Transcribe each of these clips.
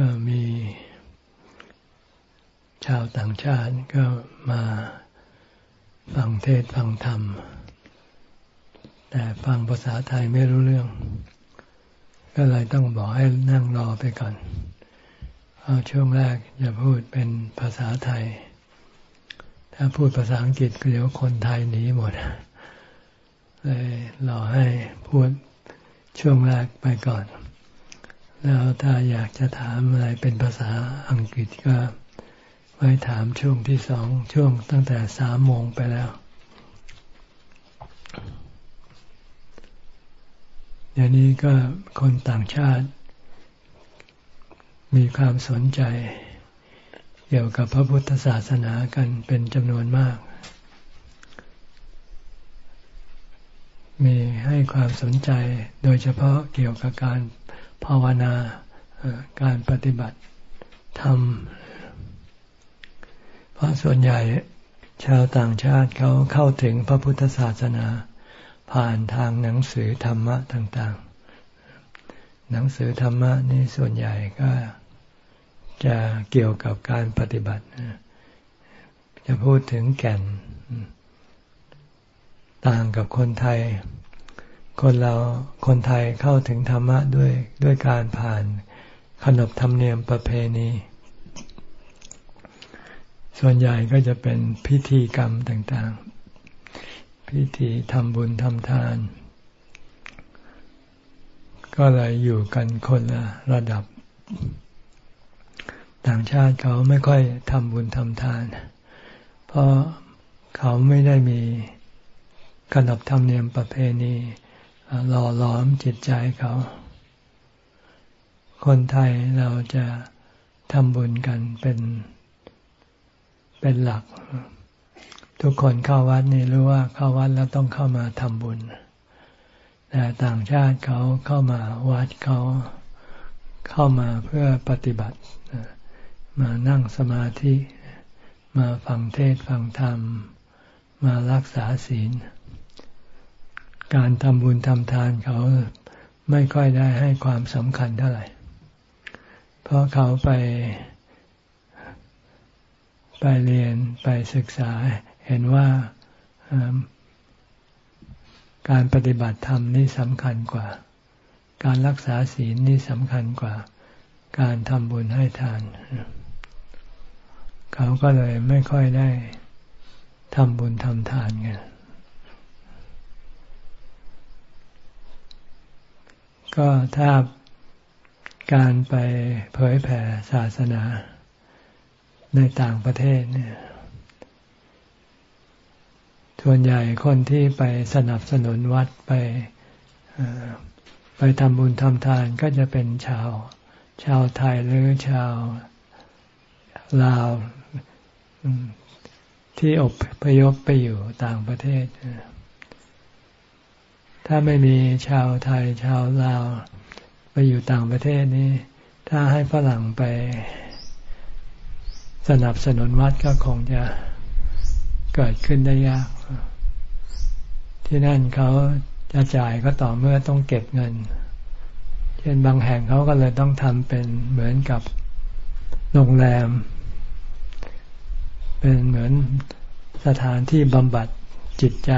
ก็มีชาวต่างชาติก็มาฟังเทศฟังธรรม แต่ฟังภาษาไทยไม่รู้เรื่อง ก็เลยต้องบอกให้นั่งรอไปก่อน เอาช่วงแรกจะพูดเป็นภาษาไทย ถ้าพูดภาษาอังกฤษเดี๋ยวคนไทยหนีหมด เลยรอให้พูดช่วงแรกไปก่อน แล้วถ้าอยากจะถามอะไรเป็นภาษาอังกฤษก็ไว้ถามช่วงที่สองช่วงตั้งแต่สามโมงไปแล้ว เดี๋ยวนี้ก็คนต่างชาติ มีความสนใจ เกี่ยวกับพระพุทธศาสนากันเป็นจำนวนมาก มีให้ความสนใจโดยเฉพาะเกี่ยวกับการ ภาวนาการปฏิบัติธรรมเพราะส่วนใหญ่ชาวต่างชาติเขาเข้าถึงพระพุทธศาสนา ผ่านทางหนังสือธรรมะต่างๆ หนังสือธรรมะนี่ส่วนใหญ่ก็จะเกี่ยวกับการปฏิบัติ จะพูดถึงแก่น ต่างกับคนไทย คนเราคนไทยเข้าถึงธรรมะด้วยด้วยการผ่านขนบธรรมเนียมประเพณี ส่วนใหญ่ก็จะเป็นพิธีกรรมต่างๆ พิธีทำบุญทำทาน ก็เลยอยู่กันคนละระดับ ต่างชาติเขาไม่ค่อยทำบุญทำทาน เพราะเขาไม่ได้มีขนบธรรมเนียมประเพณี หล่อหลอมจิตใจเขา คนไทยเราจะทำบุญกันเป็นเป็นหลัก ทุกคนเข้าวัดนี่รู้ว่าเข้าวัดแล้วต้องเข้ามาทำบุญ แต่ต่างชาติเขาเข้ามาวัดเขาเข้ามาเพื่อปฏิบัติ มานั่งสมาธิ มาฟังเทศฟังธรรม มารักษาศีล การทำบุญทำทานเขาไม่ค่อยได้ให้ความสำคัญเท่าไหร่ เพราะเขาไป ไปเรียนไปศึกษาเห็นว่าการปฏิบัติธรรมนี่สำคัญกว่า การรักษาศีลนี่สำคัญกว่า การทำบุญให้ทาน เขาก็เลยไม่ค่อยได้ทำบุญทำทานกัน ก็ถ้าการไปเผยแผ่ศาสนาในต่างประเทศเนี่ย ส่วนใหญ่คนที่ไปสนับสนุนวัดไปไปทำบุญทำทานก็จะเป็นชาว ชาวไทยหรือชาวลาวที่อบพยพไปอยู่ต่างประเทศ ถ้าไม่มีชาวไทยชาวลาวไปอยู่ต่างประเทศนี้ ถ้าให้ฝรั่งไป สนับสนุนวัดก็คงจะเกิดขึ้นได้ยาก ที่นั่นเขาจะจ่ายก็ต่อเมื่อต้องเก็บเงิน เช่นบางแห่งเขาก็เลยต้องทำเป็นเหมือนกับโรงแรม เป็นเหมือนสถานที่บำบัดจิตใจ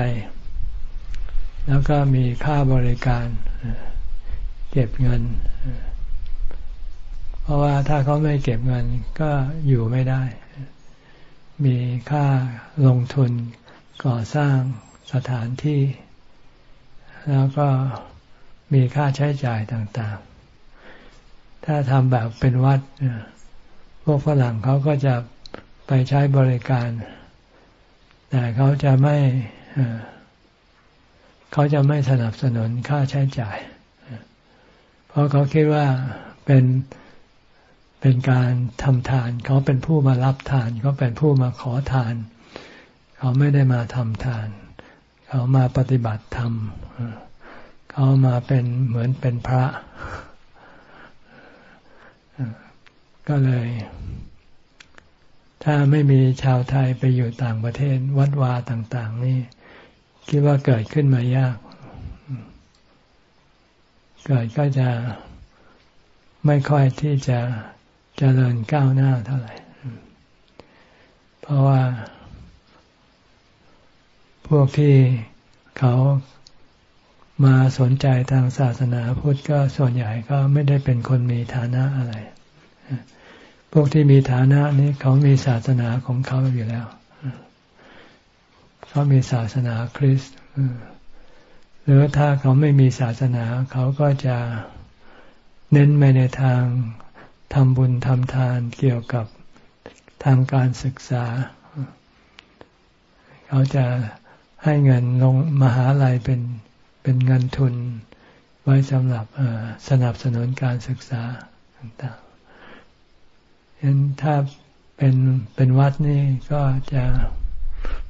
แล้วก็มีค่าบริการเก็บเงิน เพราะว่าถ้าเขาไม่เก็บเงินก็อยู่ไม่ได้ มีค่าลงทุนก่อสร้างสถานที่ แล้วก็มีค่าใช้จ่ายต่างๆ ถ้าทำแบบเป็นวัด พวกฝรั่งเขาก็จะไปใช้บริการ แต่เขาจะไม่ เขาจะไม่สนับสนุนค่าใช้จ่าย เพราะเขาคิดว่าเป็นเป็นการทำทาน เขาเป็นผู้มารับทานเขาเป็นผู้มาขอทาน เขาไม่ได้มาทำทาน เขามาปฏิบัติธรรมเขามาเป็นเหมือนเป็นพระ ก็เลย ถ้าไม่มีชาวไทยไปอยู่ต่างประเทศวัดวาต่าง ๆ นี่ คิดว่าเกิดขึ้นมายาก เกิดก็จะไม่ค่อยที่จะเจริญก้าวหน้าเท่าไหร่ เพราะว่า พวกที่เขามาสนใจทางศาสนาพุทธก็ส่วนใหญ่ก็ไม่ได้เป็นคนมีฐานะอะไร พวกที่มีฐานะนี้เขามีศาสนาของเขาอยู่แล้ว เขามีศาสนาคริสต์หรือถ้าเขาไม่มีศาสนา เขาก็จะเน้นไปในทางทำบุญทำทานเกี่ยวกับทางการศึกษา เขาจะให้เงินลงมหาลัยเป็นเป็นเงินทุน ไว้สำหรับสนับสนุนการศึกษาต่างๆฉะนั้นถ้าเป็นเป็นวัดนี่ก็จะ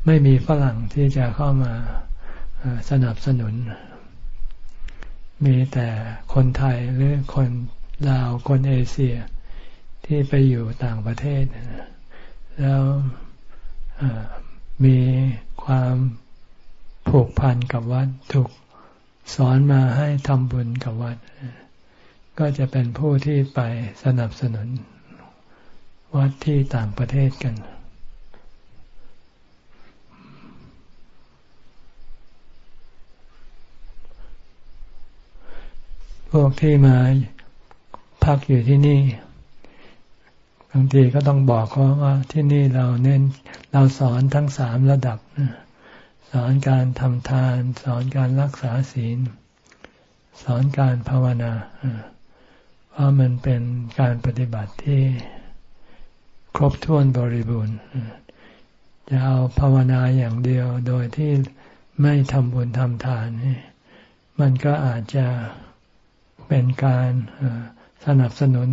ไม่มีฝรั่งที่จะเข้ามาสนับสนุน มีแต่คนไทยหรือคนลาวคนเอเชียที่ไปอยู่ต่างประเทศ แล้วมีความผูกพันกับวัดถูกสอนมาให้ทำบุญกับวัด ก็จะเป็นผู้ที่ไปสนับสนุน วัดที่ต่างประเทศกัน วกที่มาพักอยู่ที่นี่บางทีก็ต้องบอกเขาว่าที่นี่เราเน้นเราสอนทั้งสามระดับ สอนการทำทาน สอนการรักษาศีล สอนการภาวนาเพราะมันเป็นการปฏิบัติที่ครบถ้วนบริบูรณ์จะเอาภาวนาอย่างเดียวโดยที่ไม่ทำบุญทำทานนี่มันก็อาจจะ เป็นการสนับสนุน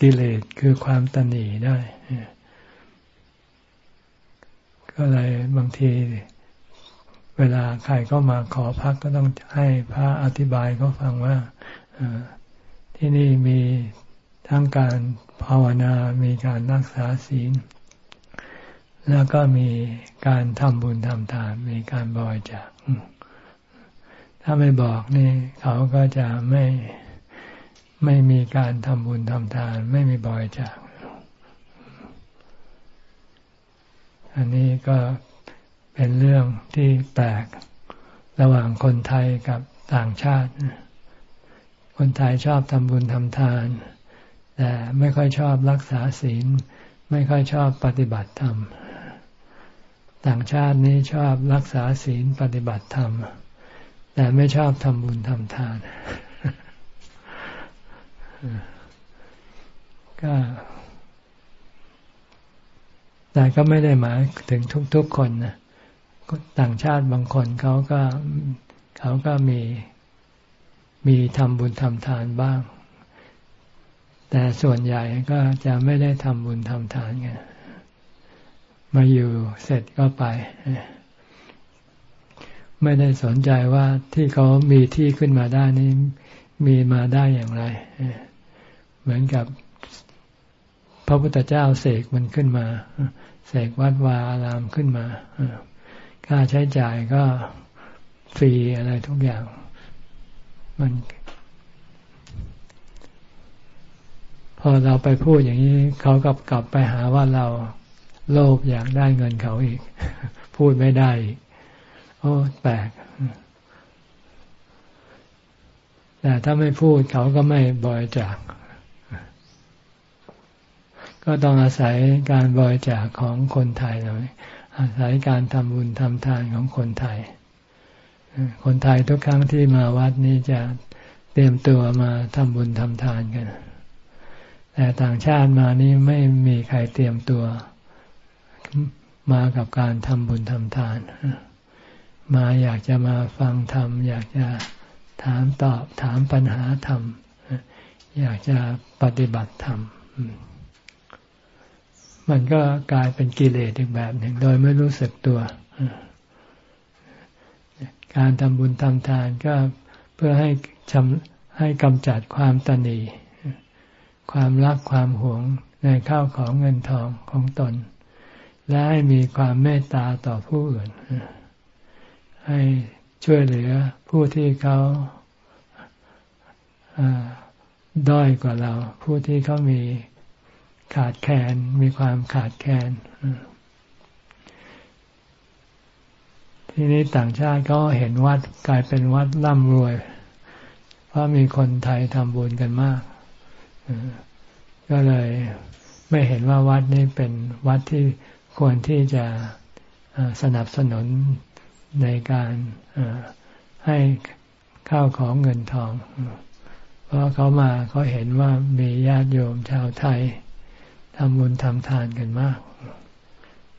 กิเลสคือความตนีได้ ก็เลยบางทีเวลาใครก็มาขอพักก็ต้องให้พระอธิบายก็ฟังว่าที่นี่มีทั้งการภาวนามีการรักษาศีล แล้วก็มีการทำบุญทำทานมีการบริจาคถ้าไม่บอกนี่เขาก็จะไม่ ไม่มีการทำบุญทำทาน ไม่มีบริจาคอันนี้ก็เป็นเรื่องที่แปลกระหว่างคนไทยกับต่างชาติ คนไทยชอบทำบุญทำทาน แต่ไม่ค่อยชอบรักษาศีล ไม่ค่อยชอบปฏิบัติธรรม ต่างชาตินี้ชอบรักษาศีลปฏิบัติธรรม แต่ไม่ชอบทำบุญทำทาน ก็แต่ก็ไม่ได้หมายถึงทุกๆคนนะต่างชาติบางคนเขาก็เขาก็มีมีทำบุญทำทานบ้าง แต่ส่วนใหญ่ก็จะไม่ได้ทำบุญทำทานกันมาอยู่เสร็จก็ไป ไม่ได้สนใจว่าที่เขามีที่ขึ้นมาได้นี้มีมาได้อย่างไรเเหมือนกับพระพุทธเจ้าเสกมันขึ้นมา เสกวัดวาอารามขึ้นมาค่าใช้จ่ายก็ฟรีอะไรทุกอย่าง มันพอเราไปพูดอย่างนี้เขากลับกลับไปหาว่าเราโลภอยากได้เงินเขาอีก พูดไม่ได้อีกโอ้แปลกแต่ถ้าไม่พูดเขาก็ไม่บริจาค ก็ต้องอาศัยการบริจาคของคนไทยเราอาศัยการทำบุญทำทานของคนไทย คนไทยทุกครั้งที่มาวัดนี้จะเตรียมตัวมาทำบุญทำทานกัน แต่ต่างชาติมานี่ไม่มีใครเตรียมตัวมากับการทำบุญทำทาน มาอยากจะมาฟังธรรม อยากจะถามตอบถามปัญหาธรรม อยากจะปฏิบัติธรรม มันก็กลายเป็นกิเลสอีกแบบหนึ่ง โดยไม่รู้สึกตัว การทำบุญทำทานก็เพื่อให้ชำให้กำจัดความตนี ความรักความหวงในข้าวของเงินทองของตน และให้มีความเมตตาต่อผู้อื่น ให้ช่วยเหลือผู้ที่เขาด้อยกว่าเรา ผู้ที่เขามี ขาดแคลนมีความขาดแคลนทีนี้ต่างชาติก็เห็นวัดกลายเป็นวัดร่ำรวย เพราะมีคนไทยทำบุญกันมากก็เลยไม่เห็นว่าวัดนี้เป็นวัดที่ควรที่จะสนับสนุนในการให้ข้าวของเงินทอง เพราะเขามาเขาเห็นว่ามีญาติโยมชาวไทย ทำบุญทำทานกันมาก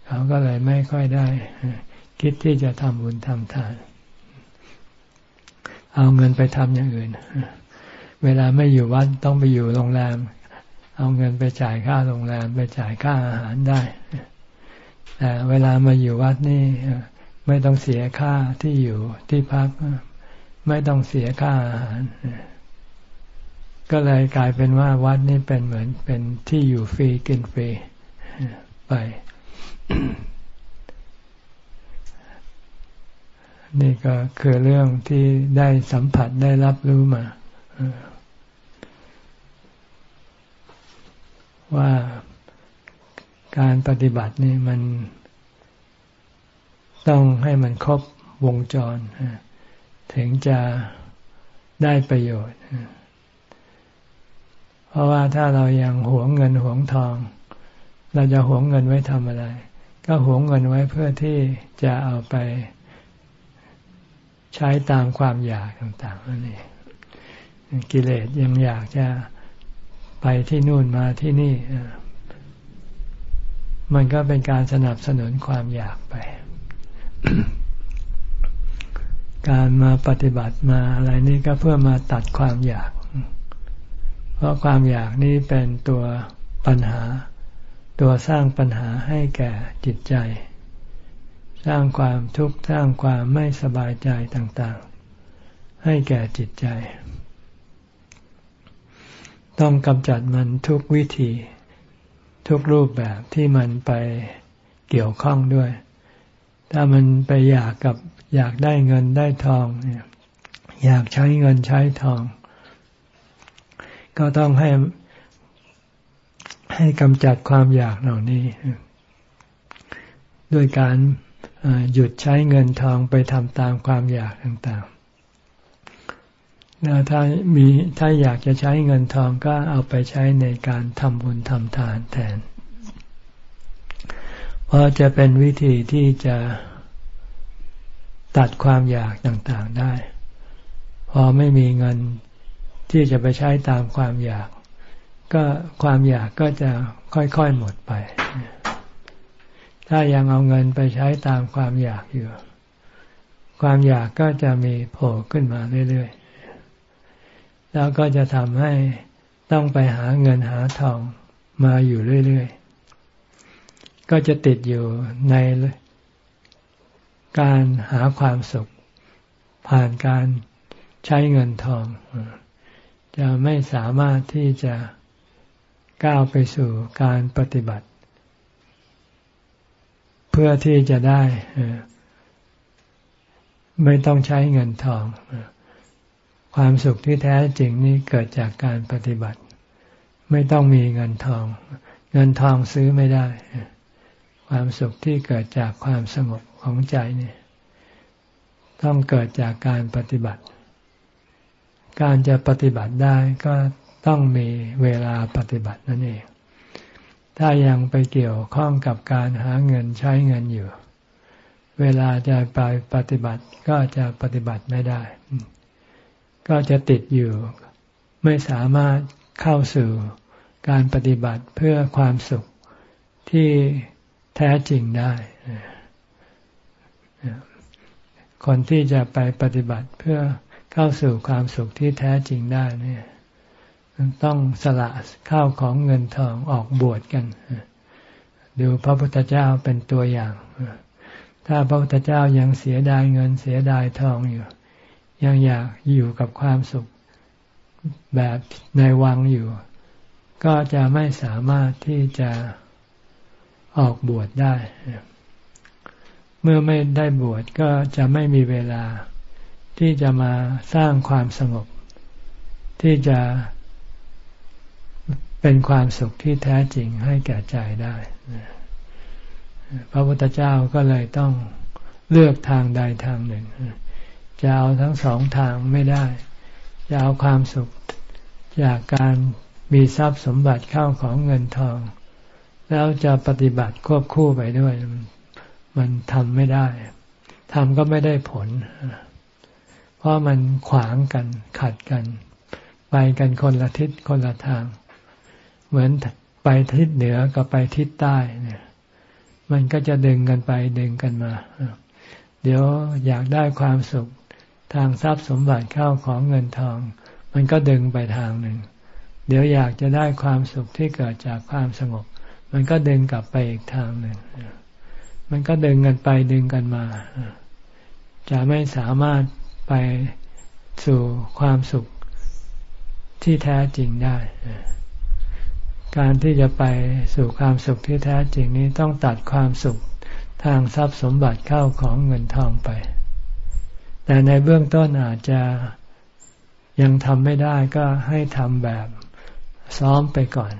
เขาก็เลยไม่ค่อยได้ คิดที่จะทำบุญทำทาน เอาเงินไปทำอย่างอื่น เวลาไม่อยู่วัดต้องไปอยู่โรงแรม เอาเงินไปจ่ายค่าโรงแรม ไปจ่ายค่าอาหารได้ แต่เวลามาอยู่วัดนี่ไม่ต้องเสียค่าที่อยู่ที่พัก ไม่ต้องเสียค่าอาหาร ก็เลยกลายเป็นว่าวัดนี่เป็นเหมือนเป็นที่อยู่ฟรีกินฟรีไป นี่ก็คือเรื่องที่ได้สัมผัสได้รับรู้มา ว่าการปฏิบัตินี่มันต้องให้มันครบวงจร ถึงจะได้ประโยชน์ เพราะว่าถ้าเรายังหวงเงินหวงทอง เราจะหวงเงินไว้ทำอะไร ก็หวงเงินไว้เพื่อที่จะเอาไป ใช้ตามความอยากต่างๆนั่นเองกิเลสยังอยากจะไปที่นู่นมาที่นี่มันก็เป็นการสนับสนุนความอยากไป การมาปฏิบัติมาอะไรนี่ก็เพื่อมาตัดความอยาก เพราะความอยากนี่เป็นตัวปัญหา ตัวสร้างปัญหาให้แก่จิตใจ สร้างความทุกข์สร้างความไม่สบายใจต่างๆ ให้แก่จิตใจ ต้องกำจัดมันทุกวิธี ทุกรูปแบบที่มันไปเกี่ยวข้องด้วย ถ้ามันไปอยากกับอยากได้เงินได้ทองเนี่ยอยากใช้เงินใช้ทอง ก็ต้องให้ให้กำจัดความอยากเหล่านี้ ด้วยการหยุดใช้เงินทองไปทำตามความอยากต่างๆแล้วถ้ามีถ้าอยากจะใช้เงินทองก็เอาไปใช้ในการทำบุญทำทานแทน เพราะจะเป็นวิธีที่จะตัดความอยากต่างๆได้ พอไม่มีเงิน ที่จะไปใช้ตามความอยาก ก็ความอยากก็จะค่อยๆหมดไป ถ้ายังเอาเงินไปใช้ตามความอยากอยู่ ความอยากก็จะมีโผล่ขึ้นมาเรื่อยๆ แล้วก็จะทำให้ต้องไปหาเงินหาทองมาอยู่เรื่อยๆ ก็จะติดอยู่ในการหาความสุข ผ่านการใช้เงินทอง จะไม่สามารถที่จะก้าวไปสู่การปฏิบัติ เพื่อที่จะได้ไม่ต้องใช้เงินทอง ความสุขที่แท้จริงนี้เกิดจากการปฏิบัติ ไม่ต้องมีเงินทอง เงินทองซื้อไม่ได้ ความสุขที่เกิดจากความสงบของใจนี่ต้องเกิดจากการปฏิบัติ การจะปฏิบัติได้ก็ต้องมีเวลาปฏิบัตินั่นเอง ถ้ายังไปเกี่ยวข้องกับการหาเงินใช้เงินอยู่ เวลาจะไปปฏิบัติก็จะปฏิบัติไม่ได้ ก็จะติดอยู่ ไม่สามารถเข้าสู่การปฏิบัติเพื่อความสุขที่แท้จริงได้ คนที่จะไปปฏิบัติเพื่อ เข้าสู่ความสุขที่แท้จริงได้เนี่ยต้องสละข้าวของเงินทองออกบวชกันดูพระพุทธเจ้าเป็นตัวอย่าง ถ้าพระพุทธเจ้ายังเสียดายเงินเสียดายทองอยู่ ยังอยากอยู่กับความสุขแบบในวังอยู่ ก็จะไม่สามารถที่จะออกบวชได้ เมื่อไม่ได้บวชก็จะไม่มีเวลา ที่จะมาสร้างความสงบ ที่จะเป็นความสุขที่แท้จริงให้แก่ใจได้พระพุทธเจ้าก็เลยต้องเลือกทางใดทางหนึ่ง จะเอาทั้งสองทางไม่ได้ จะเอาความสุขจากการมีทรัพย์สมบัติเข้าของเงินทอง แล้วจะปฏิบัติควบคู่ไปด้วย มันทำไม่ได้ทำก็ไม่ได้ผล เพราะมันขวางกันขัดกัน ไปกันคนละทิศคนละทาง เหมือนไปทิศเหนือกับไปทิศใต้เนี่ย มันก็จะดึงกันไปดึงกันมา เดี๋ยวอยากได้ความสุขทางทรัพย์สมบัติเข้าของเงินทอง มันก็ดึงไปทางหนึ่ง เดี๋ยวอยากจะได้ความสุขที่เกิดจากความสงบ มันก็ดึงกลับไปอีกทางหนึ่ง มันก็ดึงกันไปดึงกันมา จะไม่สามารถ ไปสู่ความสุขที่แท้จริงได้ การที่จะไปสู่ความสุขที่แท้จริงนี้ต้องตัดความสุขทางทรัพย์สมบัติเข้าของเงินทองไป แต่ในเบื้องต้นอาจจะยังทำไม่ได้ก็ให้ทำแบบซ้อมไปก่อน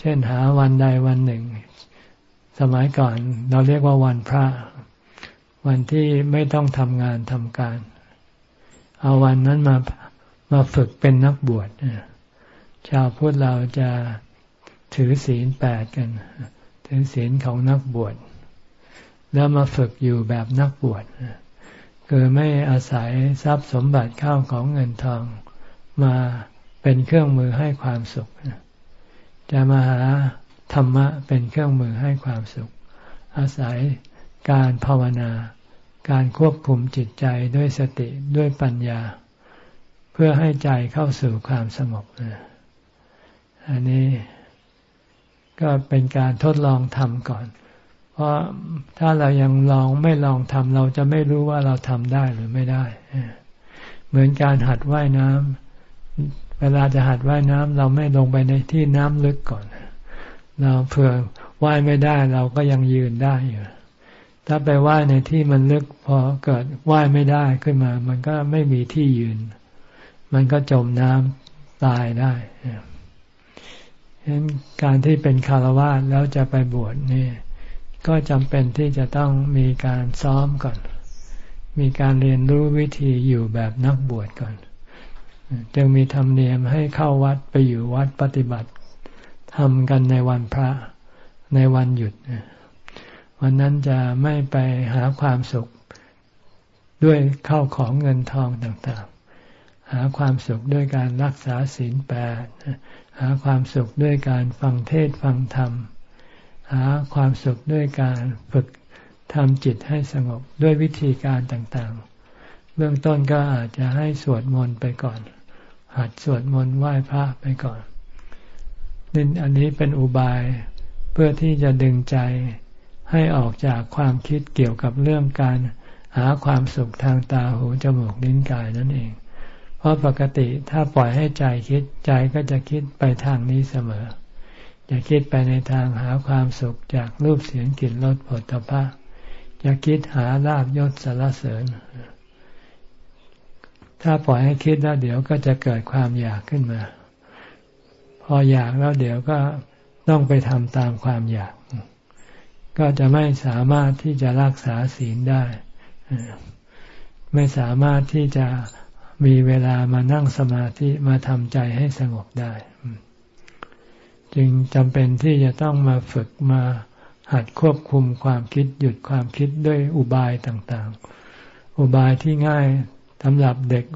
เช่นหาวันใดวันหนึ่ง สมัยก่อนเราเรียกว่าวันพระ วันที่ไม่ต้องทำงานทำการ เอาวันนั้นมามาฝึกเป็นนักบวชชาวพุทธเราจะถือศีลแปดกัน ถือศีลของนักบวช แล้วมาฝึกอยู่แบบนักบวชคือไม่อาศัยทรัพย์สมบัติข้าวของเงินทองมาเป็นเครื่องมือให้ความสุข จะมาหาธรรมะเป็นเครื่องมือให้ความสุข อาศัย การภาวนา การควบคุมจิตใจด้วยสติด้วยปัญญา เพื่อให้ใจเข้าสู่ความสงบอันนี้ก็เป็นการทดลองทำก่อน เพราะถ้าเรายังลองไม่ลองทำเราจะไม่รู้ว่าเราทำได้หรือไม่ได้ เหมือนการหัดว่ายน้ำเวลาจะหัดว่ายน้ำเราไม่ลงไปในที่น้ำลึกก่อน เราเผื่อว่ายไม่ได้เราก็ยังยืนได้อยู่ ถ้าไปว่ายในที่มันลึกพอเกิดว่ายไม่ได้ขึ้นมา มันก็ไม่มีที่ยืน มันก็จมน้ำตายได้ฉะนั้นการที่เป็นคารวะแล้วจะไปบวชนี่ก็จำเป็นที่จะต้องมีการซ้อมก่อน มีการเรียนรู้วิธีอยู่แบบนักบวชก่อน จึงมีธรรมเนียมให้เข้าวัดไปอยู่วัดปฏิบัติทำกันในวันพระในวันหยุด วันนั้นจะไม่ไปหาความสุขด้วยเข้าของเงินทองต่างๆ หาความสุขด้วยการรักษาศีลแปดหาความสุขด้วยการฟังเทศฟังธรรม หาความสุขด้วยการฝึกทำจิตให้สงบด้วยวิธีการต่างๆ เบื้องต้นก็อาจจะให้สวดมนต์ไปก่อน หัดสวดมนต์ไหว้พระไปก่อนนี่อันนี้เป็นอุบายเพื่อที่จะดึงใจ ให้ออกจากความคิดเกี่ยวกับเรื่องการหาความสุขทางตาหูจมูกลิ้นกายนั่นเอง เพราะปกติถ้าปล่อยให้ใจคิดใจก็จะคิดไปทางนี้เสมออย่าคิดไปในทางหาความสุขจากรูปเสียงกลิ่นรสผลตภะอย่าคิดหาลาบยศสารเสริญ ถ้าปล่อยให้คิดแล้วเดี๋ยวก็จะเกิดความอยากขึ้นมา พออยากแล้วเดี๋ยวก็ต้องไปทำตามความอยาก ก็จะไม่สามารถที่จะรักษาศีลได้ ไม่สามารถที่จะมีเวลามานั่งสมาธิมาทำใจให้สงบได้ จึงจำเป็นที่จะต้องมาฝึกมาหัดควบคุมความคิดหยุดความคิดด้วยอุบายต่างๆ อุบายที่ง่ายสำหรับเด็ก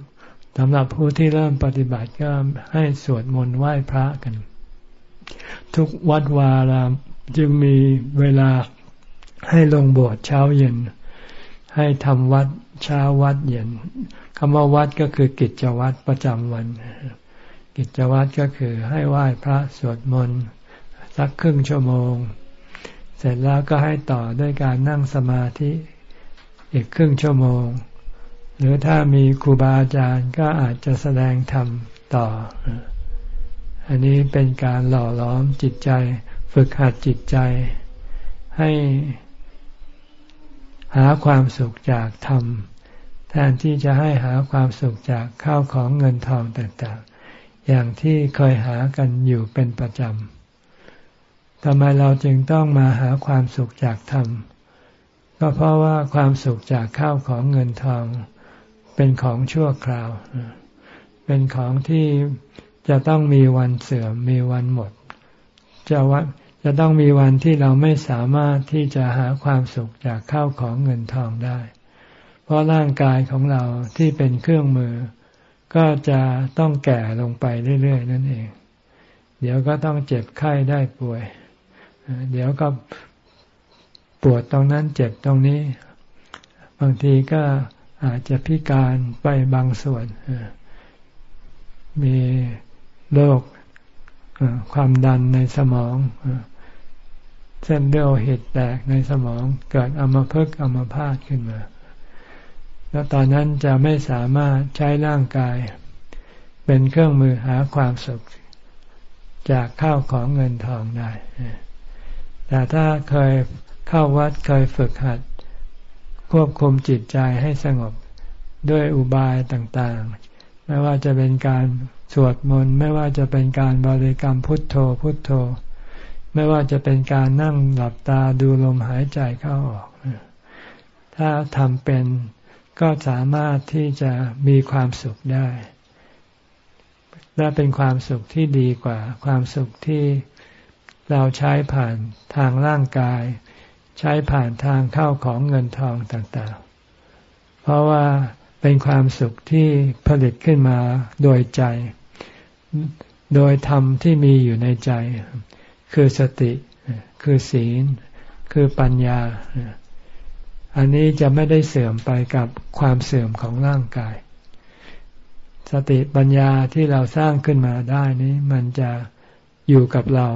สำหรับผู้ที่เริ่มปฏิบัติก็ให้สวดมนต์ไหว้พระกัน ทุกวัดวาราม จึงมีเวลาให้ลงบวชเช้าเย็น ให้ทำวัดเช้าวัดเย็นคำว่าวัดก็คือกิจวัตรประจำวัน กิจวัตรก็คือให้ไหว้พระสวดมนต์สักครึ่งชั่วโมง เสร็จแล้วก็ให้ต่อด้วยการนั่งสมาธิอีกครึ่งชั่วโมง หรือถ้ามีครูบาอาจารย์ก็อาจจะแสดงธรรมต่อ อันนี้เป็นการหล่อล้อมจิตใจ ฝึกหัดจิตใจ ให้หาความสุขจากธรรม แทนที่จะให้หาความสุขจากข้าวของเงินทองต่างๆ อย่างที่เคยหากันอยู่เป็นประจำทำไมเราจึงต้องมาหาความสุขจากธรรม ก็เพราะว่าความสุขจากข้าวของเงินทอง เป็นของชั่วคราว เป็นของที่จะต้องมีวันเสื่อมมีวันหมด จะว่า จะต้องมีวันที่เราไม่สามารถที่จะหาความสุขจากข้าวของเงินทองได้ เพราะร่างกายของเราที่เป็นเครื่องมือ ก็จะต้องแก่ลงไปเรื่อยๆ นั่นเอง เดี๋ยวก็ต้องเจ็บไข้ได้ป่วย เดี๋ยวก็ปวดตรงนั้นเจ็บตรงนี้ บางทีก็อาจจะพิการไปบางส่วน มีโรคความดันในสมอง เส้นเลือดหิตแตกในสมองเกิดอัมพฤกษ์อัมพาตขึ้นมา แล้วตอนนั้นจะไม่สามารถใช้ร่างกาย เป็นเครื่องมือหาความสุขจากข้าวของเงินทองได้ แต่ถ้าเคยเข้าวัดเคยฝึกหัด ควบคุมจิตใจให้สงบด้วยอุบายต่างๆ ไม่ว่าจะเป็นการสวดมนต์ ไม่ว่าจะเป็นการบริกรรมพุทโธพุทโธ ไม่ว่าจะเป็นการนั่งหลับตาดูลมหายใจเข้าออก ถ้าทำเป็นก็สามารถที่จะมีความสุขได้ และเป็นความสุขที่ดีกว่า ความสุขที่เราใช้ผ่านทางร่างกาย ใช้ผ่านทางเข้าของเงินทองต่างๆ เพราะว่าเป็นความสุขที่ผลิตขึ้นมาโดยใจ โดยธรรมที่มีอยู่ในใจ คือสติ คือศีล คือปัญญา อันนี้จะไม่ได้เสื่อมไปกับความเสื่อมของร่างกาย สติปัญญาที่เราสร้างขึ้นมาได้นี้ มันจะอยู่กับเรา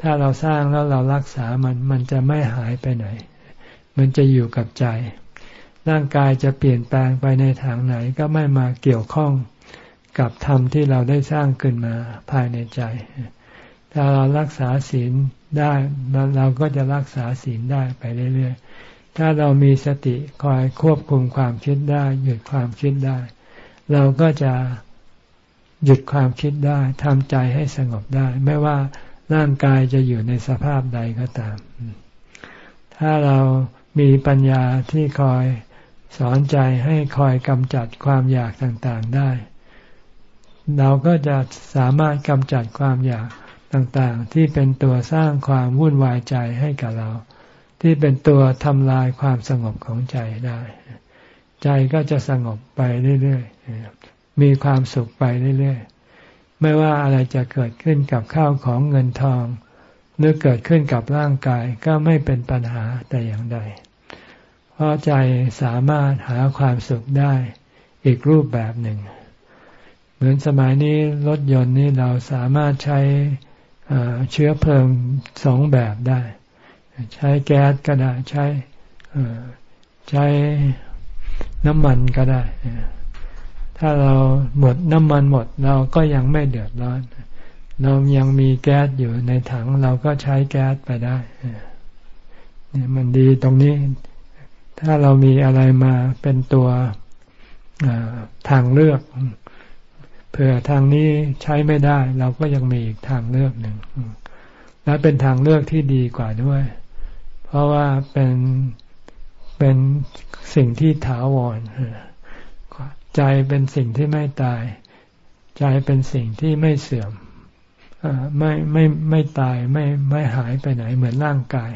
ถ้าเราสร้างแล้วเรารักษามัน มันจะไม่หายไปไหน มันจะอยู่กับใจ ร่างกายจะเปลี่ยนแปลงไปในทางไหนก็ไม่มาเกี่ยวข้องกับธรรมที่เราได้สร้างขึ้นมาภายในใจ ถ้าเรารักษาศีลได้เราก็จะรักษาศีลได้ไปเรื่อยๆ ถ้าเรามีสติคอยควบคุมความคิดได้หยุดความคิดได้ เราก็จะหยุดความคิดได้ทำใจให้สงบได้ ไม่ว่าร่างกายจะอยู่ในสภาพใดก็ตาม ถ้าเรามีปัญญาที่คอยสอนใจให้คอยกำจัดความอยากต่างๆได้ เราก็จะสามารถกำจัดความอยาก ต่างๆ ที่เป็นตัวสร้างความวุ่นวายใจให้กับเรา ที่เป็นตัวทำลายความสงบของใจได้ ใจก็จะสงบไปเรื่อยๆ มีความสุขไปเรื่อยๆ ไม่ว่าอะไรจะเกิดขึ้นกับข้าวของเงินทอง หรือเกิดขึ้นกับร่างกายก็ไม่เป็นปัญหาแต่อย่างใด เพราะใจสามารถหาความสุขได้อีกรูปแบบหนึ่ง เหมือนสมัยนี้รถยนต์นี่เราสามารถใช้ เชื้อเพลิงสองแบบได้ ใช้แก๊สก็ได้ ใช้ใช้น้ำมันก็ได้ ถ้าเราหมดน้ำมันหมดเราก็ยังไม่เดือดร้อน เรายังมีแก๊สอยู่ในถังเราก็ใช้แก๊สไปได้เนี่ยมันดีตรงนี้ ถ้าเรามีอะไรมาเป็นตัวทางเลือก เผื่อทางนี้ใช้ไม่ได้ เราก็ยังมีอีกทางเลือกหนึ่งและเป็นทางเลือกที่ดีกว่าด้วย เพราะว่าเป็นเป็นสิ่งที่ถาวรใจเป็นสิ่งที่ไม่ตาย ใจเป็นสิ่งที่ไม่เสื่อมไม่ไม่ไม่ตายไม่ไม่หายไปไหนเหมือนร่างกาย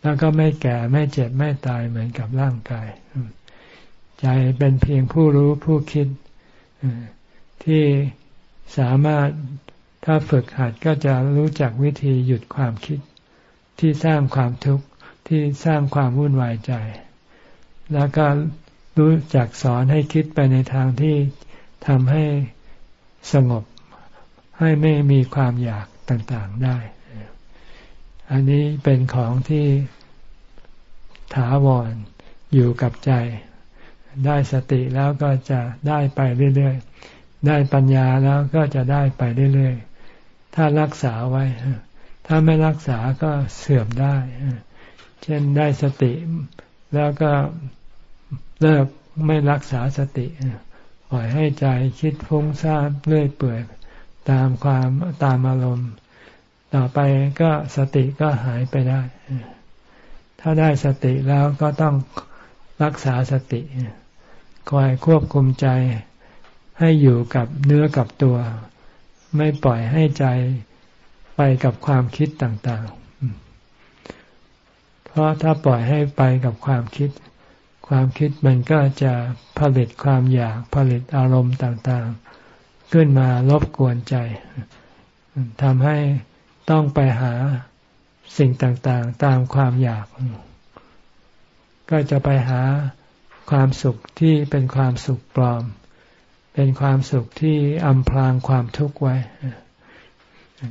แล้วก็ไม่แก่ไม่เจ็บไม่ตายเหมือนกับร่างกาย ใจเป็นเพียงผู้รู้ผู้คิด ที่สามารถถ้าฝึกหัดก็จะรู้จักวิธีหยุดความคิด ที่สร้างความทุกข์ที่สร้างความวุ่นวายใจ แล้วก็รู้จักสอนให้คิดไปในทางที่ทำให้สงบให้ไม่มีความอยากต่างๆได้ อันนี้เป็นของที่ถาวรอยู่กับใจ ได้สติแล้วก็จะได้ไปเรื่อย ๆ ได้ปัญญาแล้วก็จะได้ไปเรื่อยๆ ถ้ารักษาไว้ ถ้าไม่รักษาก็เสื่อมได้ เช่นได้สติแล้วก็เลิกไม่รักษาสติปล่อยให้ใจคิดฟุ้งซ่านเรื่อยเปื่อยตามความตามอารมณ์ ต่อไปก็สติก็หายไปได้ ถ้าได้สติแล้วก็ต้องรักษาสติคอยควบคุมใจ ให้อยู่กับเนื้อกับตัว ไม่ปล่อยให้ใจไปกับความคิดต่างๆ เพราะถ้าปล่อยให้ไปกับความคิด ความคิดมันก็จะผลิตความอยากผลิตอารมณ์ต่างๆ ขึ้นมารบกวนใจทำให้ต้องไปหาสิ่งต่างๆ ตามความอยาก ก็จะไปหาความสุขที่เป็นความสุขปลอม เป็นความสุขที่อำพรางความทุกข์ไว้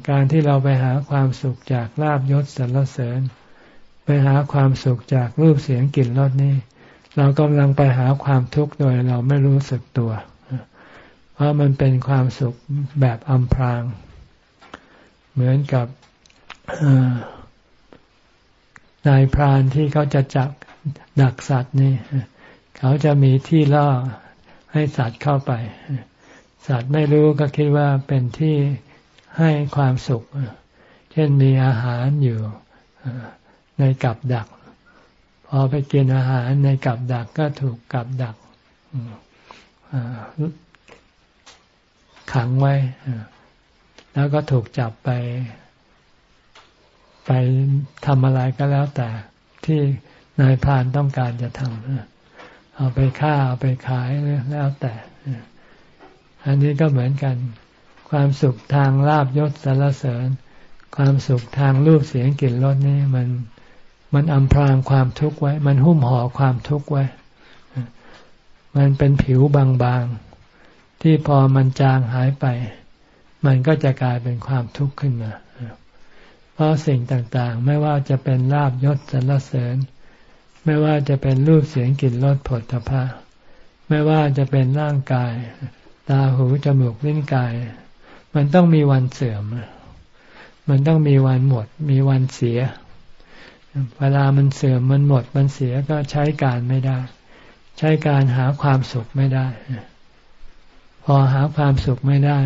การที่เราไปหาความสุขจากลาบยศสรรเสริญ ไปหาความสุขจากรูปเสียงกลิ่นรสนี่เรากำลังไปหาความทุกข์โดยเราไม่รู้สึกตัว เพราะมันเป็นความสุขแบบอำพราง เหมือนกับนายพรานที่เขาจะจับดักสัตว์นี่ เขาจะมีที่ล่อ ให้สัตว์เข้าไป สัตว์ไม่รู้ก็คิดว่าเป็นที่ให้ความสุข เช่นมีอาหารอยู่ในกับดัก พอไปกินอาหารในกับดักก็ถูกกับดักขังไว้ แล้วก็ถูกจับไป ไปทำอะไรก็แล้วแต่ที่นายพรานต้องการจะทำ เอาไปฆ่าเอาไปขายแล้วแต่อันนี้ก็เหมือนกัน ความสุขทางลาบยศสารเสริญ ความสุขทางรูปเสียงกลิ่นรสนี่มันมันอำพรางความทุกข์ไว้ มันหุ้มห่อความทุกข์ไว้ มันเป็นผิวบางๆ ที่พอมันจางหายไป มันก็จะกลายเป็นความทุกข์ขึ้นมา เพราะสิ่งต่างๆ ไม่ว่าจะเป็นลาบยศสรรเสริญ ไม่ว่าจะเป็นรูปเสียงกลิ่นรสผลตภะไม่ว่าจะเป็นร่างกาย ตาหูจมูกลิ้นกาย มันต้องมีวันเสื่อม มันต้องมีวันหมด มีวันเสีย เวลามันเสื่อมมันหมดมันเสียก็ใช้การไม่ได้ ใช้การหาความสุขไม่ได้ พอหาความสุขไม่ได้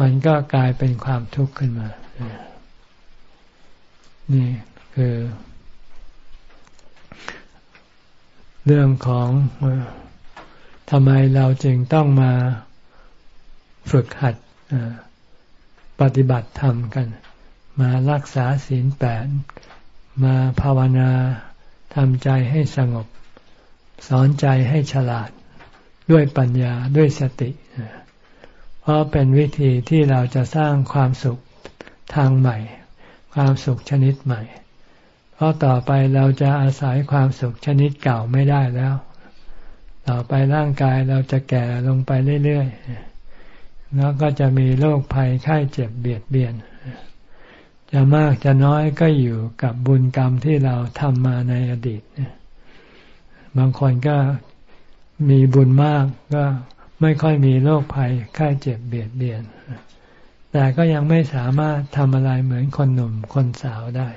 มันก็กลายเป็นความทุกข์ขึ้นมา นี่คือ เรื่องของทำไมเราจึงต้องมาฝึกหัดปฏิบัติธรรมกัน มารักษาศีลแปดมาภาวนาทำใจให้สงบ สอนใจให้ฉลาดด้วยปัญญาด้วยสติ เพราะเป็นวิธีที่เราจะสร้างความสุขทางใหม่ ความสุขชนิดใหม่ เพราะต่อไปเราจะอาศัยความสุขชนิดเก่าไม่ได้แล้ว ต่อไปร่างกายเราจะแก่ลงไปเรื่อยๆ แล้วก็จะมีโรคภัยไข้เจ็บเบียดเบียน จะมากจะน้อยก็อยู่กับบุญกรรมที่เราทำมาในอดีต บางคนก็มีบุญมากก็ไม่ค่อยมีโรคภัยไข้เจ็บเบียดเบียน แต่ก็ยังไม่สามารถทำอะไรเหมือนคนหนุ่มคนสาวได้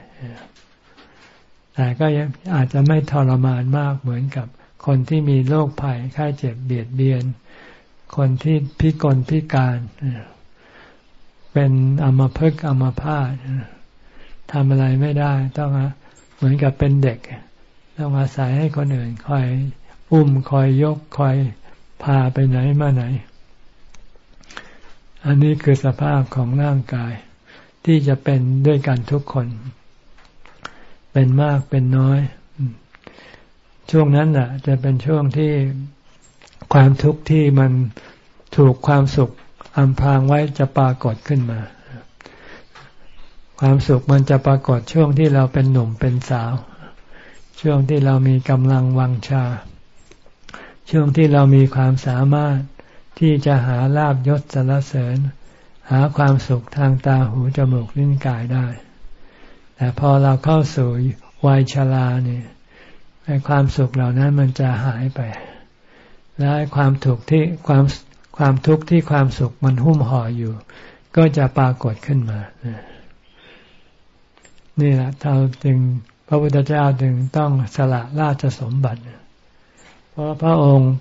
แต่ก็ยังอาจจะไม่ทรมานมากเหมือนกับคนที่มีโรคภัยไข้เจ็บเบียดเบียน คนที่พิกลพิการ เป็นอมภพอมพาตทำอะไรไม่ได้ ต้องเหมือนกับเป็นเด็ก ต้องอาศัยให้คนอื่นคอยอุ้มคอยยกคอยพาไปไหนมาไหน อันนี้คือสภาพของร่างกาย ที่จะเป็นด้วยกันทุกคน เป็นมากเป็นน้อย ช่วงนั้นแหละจะเป็นช่วงที่ความทุกข์ที่มันถูกความสุขอำพรางไว้จะปรากฏขึ้นมา ความสุขมันจะปรากฏช่วงที่เราเป็นหนุ่มเป็นสาว ช่วงที่เรามีกำลังวังชา ช่วงที่เรามีความสามารถที่จะหาลาบยศสรรเสริญ หาความสุขทางตาหูจมูกลิ้นกายได้ แต่พอเราเข้าสู่วัยชราเนี่ยความสุขเหล่านั้นมันจะหายไป และความถูกข์ที่ความความทุกข์ที่ความสุขมันหุ้มห่ออยู่ ก็จะปรากฏขึ้นมา นี่แหละเราจึงพระพุทธเจ้าจึงต้องสละราชสมบัติ เพราะพระองค์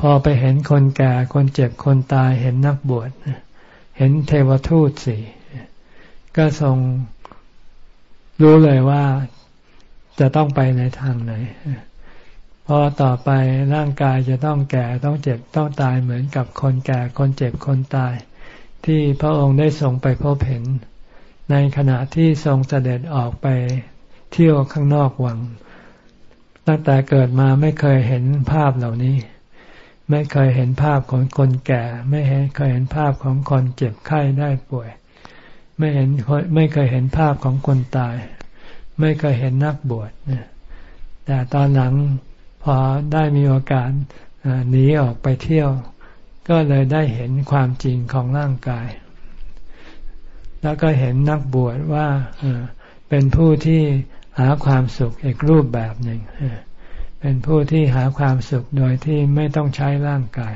พอไปเห็นคนแก่คนเจ็บคนตายเห็นนักบวชเห็นเทวทูตสี่ก็ทรง รู้เลยว่าจะต้องไปในทางไหน เพอต่อไปร่างกายจะต้องแก่ต้องเจ็บต้องตายเหมือนกับคนแก่คนเจ็บคนตาย ที่พระองค์ได้ทรงไปพบเห็น ในขณะที่ทรงเสด็จออกไปเที่ยวข้างนอกวัง ตั้งแต่เกิดมาไม่เคยเห็นภาพเหล่านี้ ไม่เคยเห็นภาพของคนแก่ ไม่เคยเห็นภาพของคนเจ็บไข้ได้ป่วย ไม่เห็นไม่เคยเห็นภาพของคนตาย ไม่เคยเห็นนักบวชแต่ตอนหลังพอได้มีโอกาสหนีออกไปเที่ยว ก็เลยได้เห็นความจริงของร่างกาย แล้วก็เห็นนักบวชว่าเป็นผู้ที่หาความสุขอีกรูปแบบหนึ่งเป็นผู้ที่หาความสุขโดยที่ไม่ต้องใช้ร่างกาย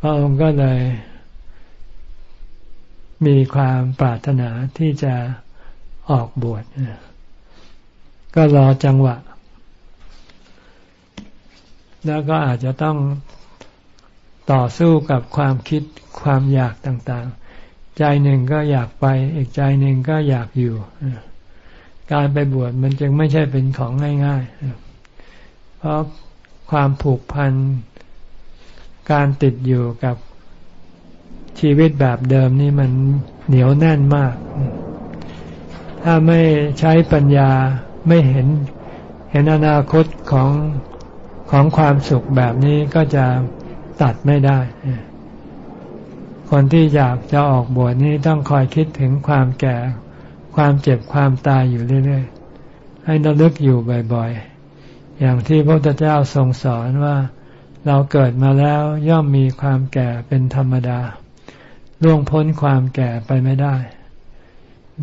พระองค์ก็เลย มีความปรารถนาที่จะออกบวชก็รอจังหวะ แล้วก็อาจจะต้องต่อสู้กับความคิดความอยากต่างๆ ใจหนึ่งก็อยากไป อีกใจหนึ่งก็อยากอยู่ การไปบวชมันจึงไม่ใช่เป็นของง่าย ๆ เพราะความผูกพัน การติดอยู่กับ ชีวิตแบบเดิมนี่มันเหนียวแน่นมาก ถ้าไม่ใช้ปัญญาไม่เห็นเห็นอนาคตของของความสุขแบบนี้ก็จะตัดไม่ได้ คนที่อยากจะออกบวชนี้ต้องคอยคิดถึงความแก่ ความเจ็บความตายอยู่เรื่อยๆ ให้ระลึกอยู่บ่อยๆ อย่างที่พระพุทธเจ้าทรงสอนว่าเราเกิดมาแล้วย่อมมีความแก่เป็นธรรมดา ล่วงพ้นความแก่ไปไม่ได้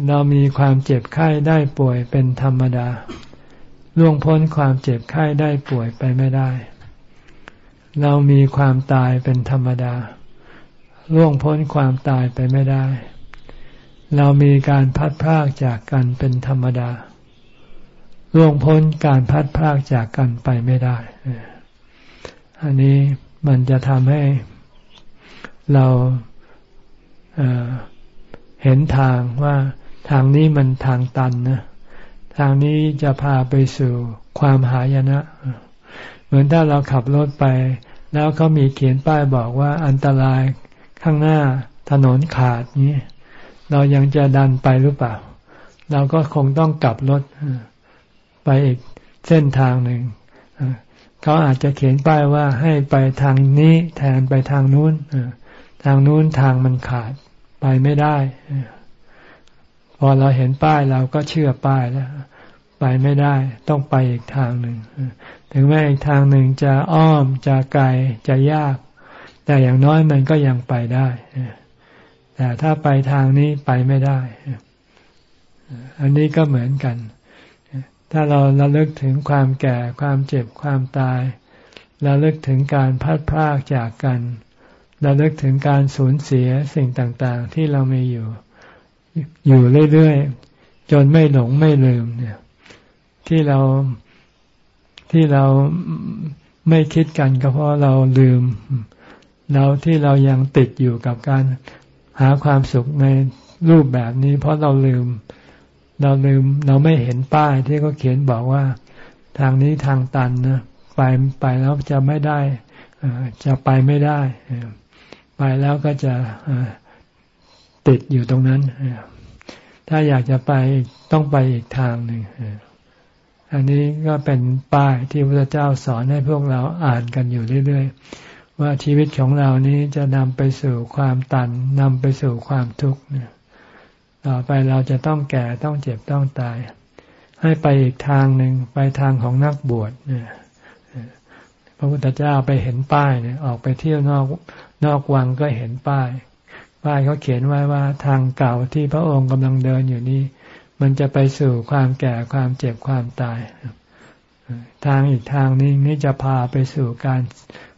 เรามีความเจ็บไข้ได้ป่วยเป็นธรรมดา ล่วงพ้นความเจ็บไข้ได้ป่วยไปไม่ได้ เรามีความตายเป็นธรรมดา ล่วงพ้นความตายไปไม่ได้ เรามีการพัดพรากจากกันเป็นธรรมดา ล่วงพ้นการพัดพรากจากกันไปไม่ได้ อันนี้มันจะทำให้เรา เเห็นทางว่าทางนี้มันทางตันนะทางนี้จะพาไปสู่ความหายนะ เหมือนถ้าเราขับรถไป แล้วเขามีเขียนป้ายบอกว่าอันตรายข้างหน้าถนนขาดนี้ เรายังจะดันไปหรือเปล่า เราก็คงต้องกลับรถไปอีกเส้นทางหนึ่งเขาอาจจะเขียนป้ายว่าให้ไปทางนี้แทนไปทางนู้นทางนู้นทางมันขาด ไปไม่ได้ พอเราเห็นป้ายเราก็เชื่อป้ายแล้วไปไม่ได้ ต้องไปอีกทางหนึ่งถึงแม้อีกทางหนึ่งจะอ้อมจะไกลจะยาก แต่อย่างน้อยมันก็ยังไปได้แต่ถ้าไปทางนี้ไปไม่ได้ อันนี้ก็เหมือนกัน ถ้าเราระลึกถึงความแก่ความเจ็บความตายระลึกถึงการพัดพรากจากกัน ระลึกถึงการสูญเสียสิ่งต่างๆ ที่เรามีอยู่ อยู่เรื่อยๆ จนไม่หลงไม่ลืมเนี่ย ที่เราที่เราไม่คิดกันก็เพราะเราลืม เราที่เรายังติดอยู่กับการหาความสุขในรูปแบบนี้ เพราะเราลืม เราลืม เราไม่เห็นป้ายที่เขาเขียนบอกว่า ทางนี้ทางตันนะไปไปแล้วจะไม่ได้จะไปไม่ได้ แล้วก็จะติดอยู่ตรงนั้น ถ้าอยากจะไปต้องไปอีกทางหนึ่ง อันนี้ก็เป็นป้ายที่พระเจ้าสอนให้พวกเราอ่านกันอยู่เรื่อยๆ ว่าชีวิตของเรานี้จะนำไปสู่ความตันนำไปสู่ความทุกข์ต่อไปเราจะต้องแก่ต้องเจ็บต้องตาย ให้ไปอีกทางหนึ่งไปทางของนักบวชเนี่ยพระพุทธเจ้าไปเห็นป้ายเนี่ยออกไปเที่ยวนอก นอกวังก็เห็นป้าย ป้ายเขาเขียนไว้ว่าทางเก่าที่พระองค์กำลังเดินอยู่นี้ มันจะไปสู่ความแก่ความเจ็บความตาย ทางอีกทางนี้นี่จะพาไปสู่การ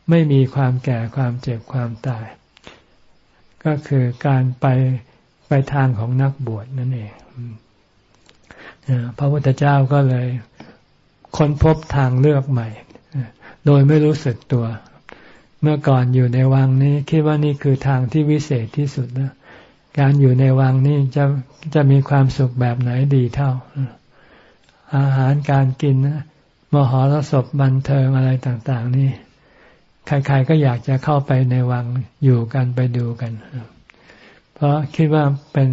ไม่มีความแก่ความเจ็บความตาย ก็คือการไปไปทางของนักบวชนั่นเองพระพุทธเจ้าก็เลยค้นพบทางเลือกใหม่ โดยไม่รู้สึกตัว เมื่อก่อนอยู่ในวังนี้คิดว่านี่คือทางที่วิเศษที่สุดนะการอยู่ในวังนี่จะจะมีความสุขแบบไหนดีเท่า อาหารการกินมหรสพบันเทิงอะไรต่าง ๆ นี่ ใคร ๆ ก็อยากจะเข้าไปในวังอยู่กันไปดูกัน เพราะคิดว่าเป็น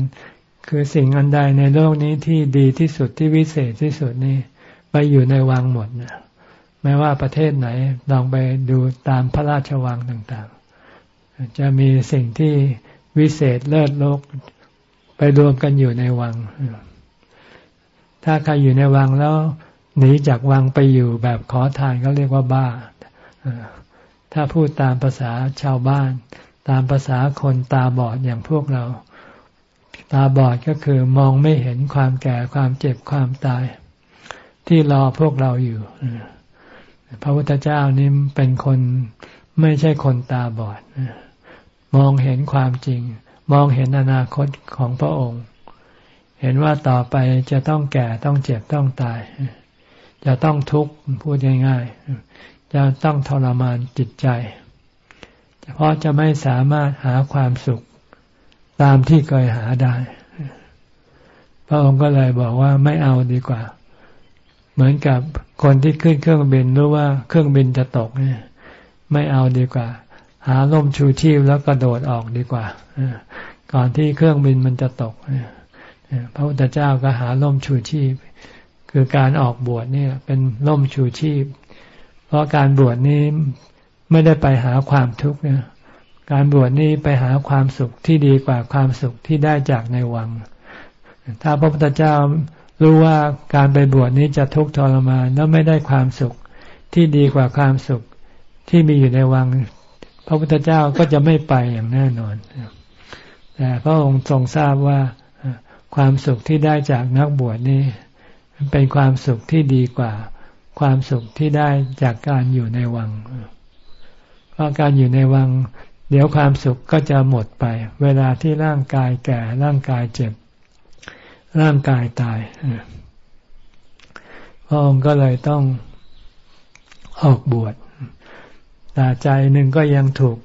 คือสิ่งอันใดในโลกนี้ที่ดีที่สุดที่วิเศษที่สุดนี่ไปอยู่ในวังหมดนะ ไม่ว่าประเทศไหนลองไปดูตามพระราชวังต่างๆ จะมีสิ่งที่วิเศษเลิศโลกไปรวมกันอยู่ในวัง ถ้าใครอยู่ในวังแล้วหนีจากวังไปอยู่แบบขอทานก็เรียกว่าบ้า ถ้าพูดตามภาษาชาวบ้าน ตามภาษาคนตาบอดอย่างพวกเรา ตาบอดก็คือมองไม่เห็นความแก่ความเจ็บความตาย ที่รอพวกเราอยู่ พระพุทธเจ้านี่เป็นคนไม่ใช่คนตาบอด มองเห็นความจริง มองเห็นอนาคตของพระองค์ เห็นว่าต่อไปจะต้องแก่ต้องเจ็บต้องตาย จะต้องทุกข์พูดง่ายๆ จะต้องทรมานจิตใจ เพราะจะไม่สามารถหาความสุขตามที่เคยหาได้ พระองค์ก็เลยบอกว่าไม่เอาดีกว่า เหมือนกับคนที่ขึ้นเครื่องบินรู้ว่าเครื่องบินจะตกเนี่ยไม่เอาดีกว่า หาล่มชูชีพแล้วกระโดดออกดีกว่าก่อนที่เครื่องบินมันจะตกพระพุทธเจ้าก็หาล่มชูชีพ คือการออกบวชเนี่ย เป็นล่มชูชีพ เพราะการบวชนี้ไม่ได้ไปหาความทุกข์เนี่ยการบวชนี้ไปหาความสุขที่ดีกว่าความสุขที่ได้จากในวัง ถ้าพระพุทธเจ้า รู้ว่าการไปบวชนี้จะทุกข์ทรมานแล้วไม่ได้ความสุขที่ดีกว่าความสุขที่มีอยู่ในวัง พระพุทธเจ้าก็จะไม่ไปอย่างแน่นอนแต่พระองค์ทรงทราบว่าความสุขที่ได้จากนักบวชนี้ เป็นความสุขที่ดีกว่า ความสุขที่ได้จากการอยู่ในวังเพราะการอยู่ในวัง เดี๋ยวความสุขก็จะหมดไป เวลาที่ร่างกายแก่ร่างกายเจ็บ ร่างกายตายพระองค์ก็เลยต้องออกบวชแต่ใจหนึ่งก็ยังถูก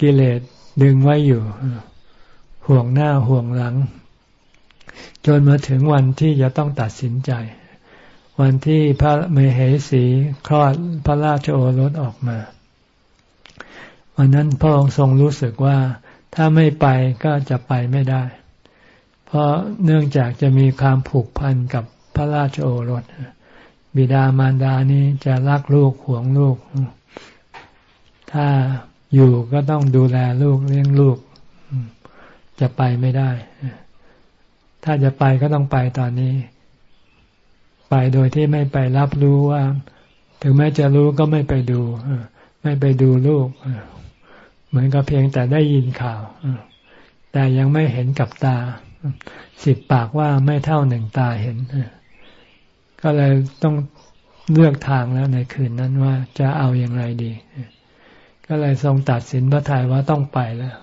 กิเลสดึงไว้อยู่ ห่วงหน้าห่วงหลัง จนมาถึงวันที่จะต้องตัดสินใจ วันที่พระเมเหสีคลอดพระราชโอรสออกมา วันนั้นพระองค์ทรงรู้สึกว่าถ้าไม่ไปก็จะไปไม่ได้ เพราะเนื่องจากจะมีความผูกพันกับพระราชโอรส บิดามารดานี้จะรักลูกห่วงลูก ถ้าอยู่ก็ต้องดูแลลูกเลี้ยงลูก จะไปไม่ได้ ถ้าจะไปก็ต้องไปตอนนี้ ไปโดยที่ไม่ไปรับรู้ว่า ถึงแม้จะรู้ก็ไม่ไปดูไม่ไปดูลูกเหมือนกับเพียงแต่ได้ยินข่าวแต่ยังไม่เห็นกับตา สิบปากว่าไม่เท่าหนึ่งตาเห็น ก็เลยต้องเลือกทางแล้วในคืนนั้นว่าจะเอาอย่างไรดี ก็เลยทรงตัดสินพระทัยว่าต้องไปแล้ว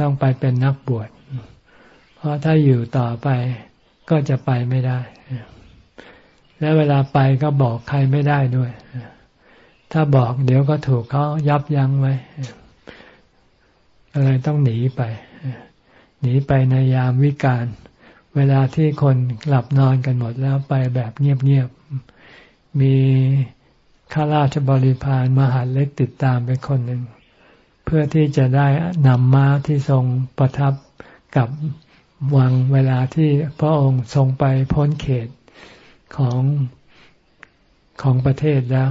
ต้องไปเป็นนักบวช เพราะถ้าอยู่ต่อไปก็จะไปไม่ได้ และเวลาไปก็บอกใครไม่ได้ด้วย ถ้าบอกเดี๋ยวก็ถูกเขายับยั้งไว้อะไรต้องหนีไป หนีไปในยามวิกาลเวลาที่คนหลับนอนกันหมดแล้วไปแบบเงียบๆ มีข้าราชบริพารมหาเล็กติดตามไปคนหนึ่ง เพื่อที่จะได้นำม้าที่ทรงประทับกับวังเวลาที่พระองค์ทรงไปพ้นเขตของของประเทศแล้ว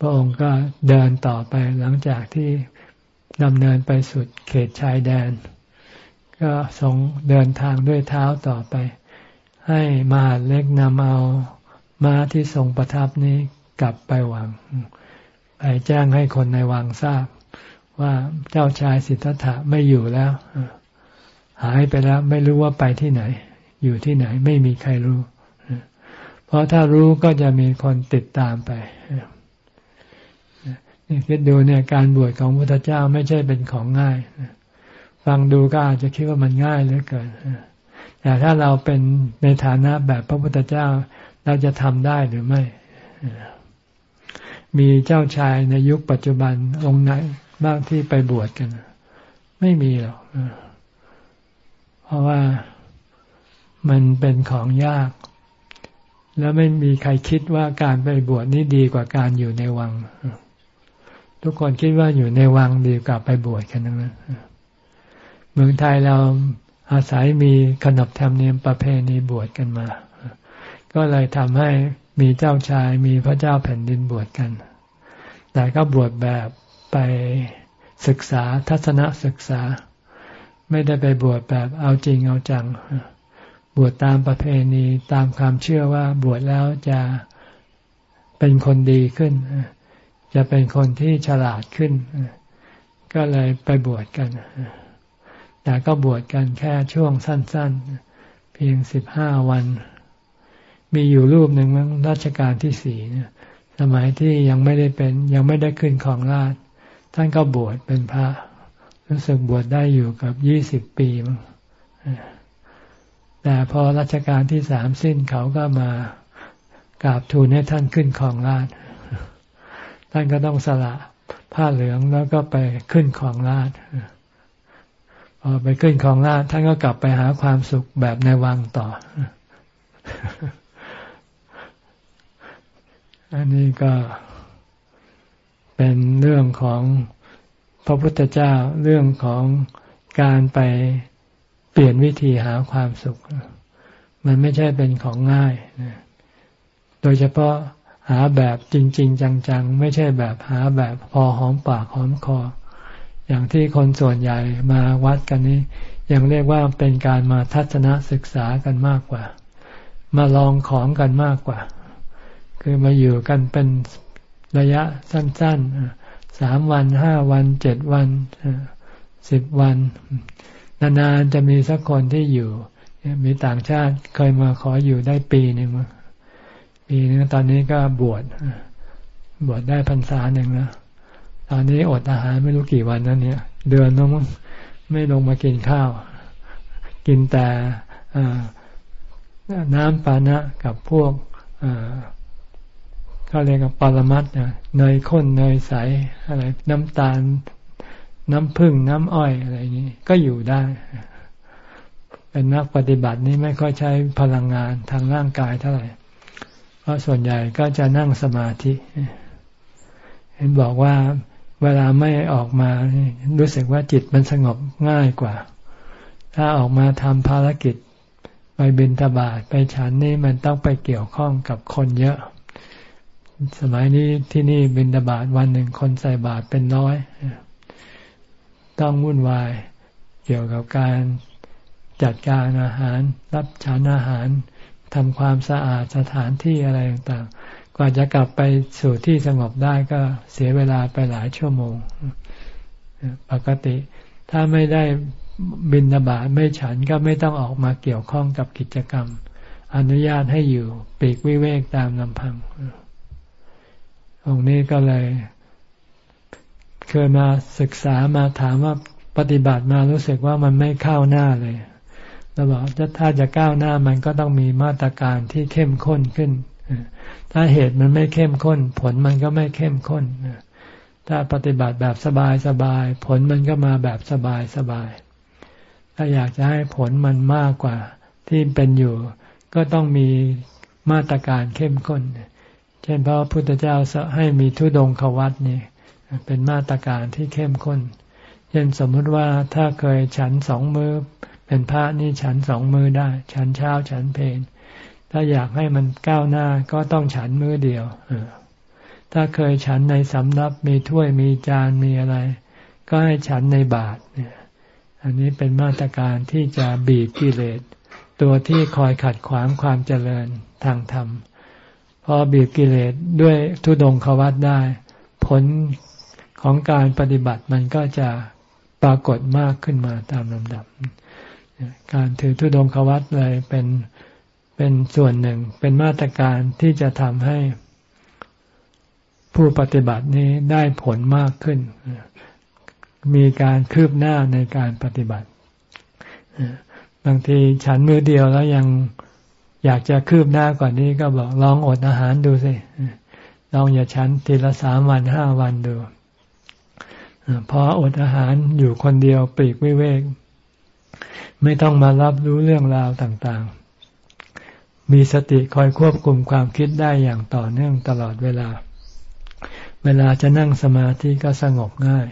พระองค์ก็เดินต่อไปหลังจากที่ดำเนินไปสุดเขตชายแดน ก็ส่งเดินทางด้วยเท้าต่อไป ให้มหาเล็กนำเอาม้าที่ทรงประทับนี้กลับไปวัง ไปแจ้งให้คนในวังทราบ ว่าเจ้าชายสิทธัตถะไม่อยู่แล้ว หายไปแล้วไม่รู้ว่าไปที่ไหน อยู่ที่ไหนไม่มีใครรู้ เพราะถ้ารู้ก็จะมีคนติดตามไปนี่คิดดูเนี่ยการบวชของพระพุทธเจ้าไม่ใช่เป็นของง่าย ฟังดูก็อาจจะคิดว่ามันง่ายเหลือเกินแต่ถ้าเราเป็นในฐานะแบบพระพุทธเจ้าเราจะทำได้หรือไม่ มีเจ้าชายในยุคปัจจุบันองค์ไหนบ้างที่ไปบวชกัน ไม่มีหรอกเพราะว่ามันเป็นของยาก แล้วไม่มีใครคิดว่าการไปบวชนี่ดีกว่าการอยู่ในวัง ทุกคนคิดว่าอยู่ในวังดีกว่าไปบวชกันนั้น เมืองไทยเราอาศัยมีขนบธรรมเนียมประเพณีบวชกันมา ก็เลยทำให้มีเจ้าชายมีพระเจ้าแผ่นดินบวชกัน แต่ก็บวชแบบไปศึกษาทัศนศึกษา ไม่ได้ไปบวชแบบเอาจริงเอาจัง บวชตามประเพณีตามความเชื่อว่าบวชแล้วจะเป็นคนดีขึ้น จะเป็นคนที่ฉลาดขึ้น ก็เลยไปบวชกัน แต่ก็บวชกันแค่ช่วงสั้น ๆ เพียงสิบห้าวัน มีอยู่รูปหนึ่งมั้งรัชกาลที่สี่เนี่ยสมัยที่ยังไม่ได้เป็นยังไม่ได้ขึ้นของราชท่านก็บวชเป็นพระ รู้สึกบวชได้อยู่กับยี่สิบปีมั้งแต่พอรัชกาลที่สามสิ้นเขาก็มากราบทูลให้ท่านขึ้นของราชท่านก็ต้องสละผ้าเหลืองแล้วก็ไปขึ้นของราช พอไปขึ้นของราชท่านก็กลับไปหาความสุขแบบในวังต่อ อันนี้ก็เป็นเรื่องของพระพุทธเจ้าเรื่องของการไปเปลี่ยนวิธีหาความสุข มันไม่ใช่เป็นของง่าย โดยเฉพาะหาแบบจริง ๆ จัง ๆ ไม่ใช่แบบหาแบบพอหอมปากหอมคอ อย่างที่คนส่วนใหญ่มาวัดกันนี้ยังเรียกว่าเป็นการมาทัศนศึกษากันมากกว่า มาลองของกันมากกว่า คือมาอยู่กันเป็นระยะสั้นๆสามวันห้าวันเจ็ดวันสิบวัน นานๆจะมีสักคนที่อยู่มีต่างชาติเคยมาขออยู่ได้ปีหนึ่งปีนึงตอนนี้ก็บวชบวชได้พรรษาหนึ่งแล้ว ตอนนี้อดอาหารไม่รู้กี่วันนั้นเนี่ย เดือนน้องไม่ลงมากินข้าว กินแต่น้ำปานะกับพวกเขาเรียกว่าปรมัตเนยข้นเนยใสอะไร น้ำตาล น้ำผึ้งน้ำอ้อยอะไรนี้ก็อยู่ได้ เป็นนักปฏิบัตินี้ไม่ค่อยใช้พลังงานทางร่างกายเท่าไหร่ เพราะส่วนใหญ่ก็จะนั่งสมาธิเห็นบอกว่า เวลาไม่ออกมารู้สึกว่าจิตมันสงบง่ายกว่า ถ้าออกมาทำภารกิจ ไปบินทบาทไปฉันนี่มันต้องไปเกี่ยวข้องกับคนเยอะ สมัยนี้ที่นี่บินบาตวันหนึ่งคนใส่บาตรเป็นน้อย ต้องวุ่นวายเกี่ยวกับการจัดการอาหาร รับชานอาหารทำความสะอาดสถานที่อะไรต่างๆ กว่าจะกลับไปสู่ที่สงบได้ก็เสียเวลาไปหลายชั่วโมง ปกติ ถ้าไม่ได้บินบาตไม่ฉันก็ไม่ต้องออกมาเกี่ยวข้องกับกิจกรรม อนุญาตให้อยู่ปีกวิเวกตามลำพัง องค์นี้ก็เลย เคยมาศึกษามาถามว่าปฏิบัติมารู้สึกว่ามันไม่เข้าหน้าเลยเราบอกถ้าจะก้าวหน้ามันก็ต้องมีมาตรการที่เข้มข้นขึ้น ถ้าเหตุมันไม่เข้มข้น ผลมันก็ไม่เข้มข้นถ้าปฏิบัติแบบสบายสบาย ผลมันก็มาแบบสบายสบาย ถ้าอยากจะให้ผลมันมากกว่า ที่เป็นอยู่ ก็ต้องมีมาตรการเข้มข้น เช่นพระพุทธเจ้าให้มีทุดงควัตนี่เป็นมาตรการที่เข้มข้น เช่นสมมติว่าถ้าเคยฉันสองมือเป็นพระนี่ฉันสองมือได้ ฉันเช้าฉันเพลน ถ้าอยากให้มันก้าวหน้าก็ต้องฉันมือเดียวถ้าเคยฉันในสำรับมีถ้วยมีจานมีอะไร ก็ให้ฉันในบาทเนี่ยอันนี้เป็นมาตรการที่จะบีบกิเลสตัวที่คอยขัดขวางความเจริญทางธรรม พอบีบกิเลสด้วยทุดงควัตได้ ผลของการปฏิบัติมันก็จะปรากฏมากขึ้นมาตามลำดับ การถือทุดงควัตเลยเป็น เป็นส่วนหนึ่งเป็นมาตรการที่จะทำให้ผู้ปฏิบัตินี้ได้ผลมากขึ้น มีการคืบหน้าในการปฏิบัติ บางทีฉันมือเดียวแล้วยังอยากจะคืบหน้ากว่านี้ก็บอกลองอดอาหารดูสิลองอย่าฉันทีละสามวันห้าวันดูพออดอาหารอยู่คนเดียวปีกวิเวก ไม่ต้องมารับรู้เรื่องราวต่างๆ มีสติคอยควบคุมความคิดได้อย่างต่อเนื่องตลอดเวลา เวลาจะนั่งสมาธิก็สงบง่าย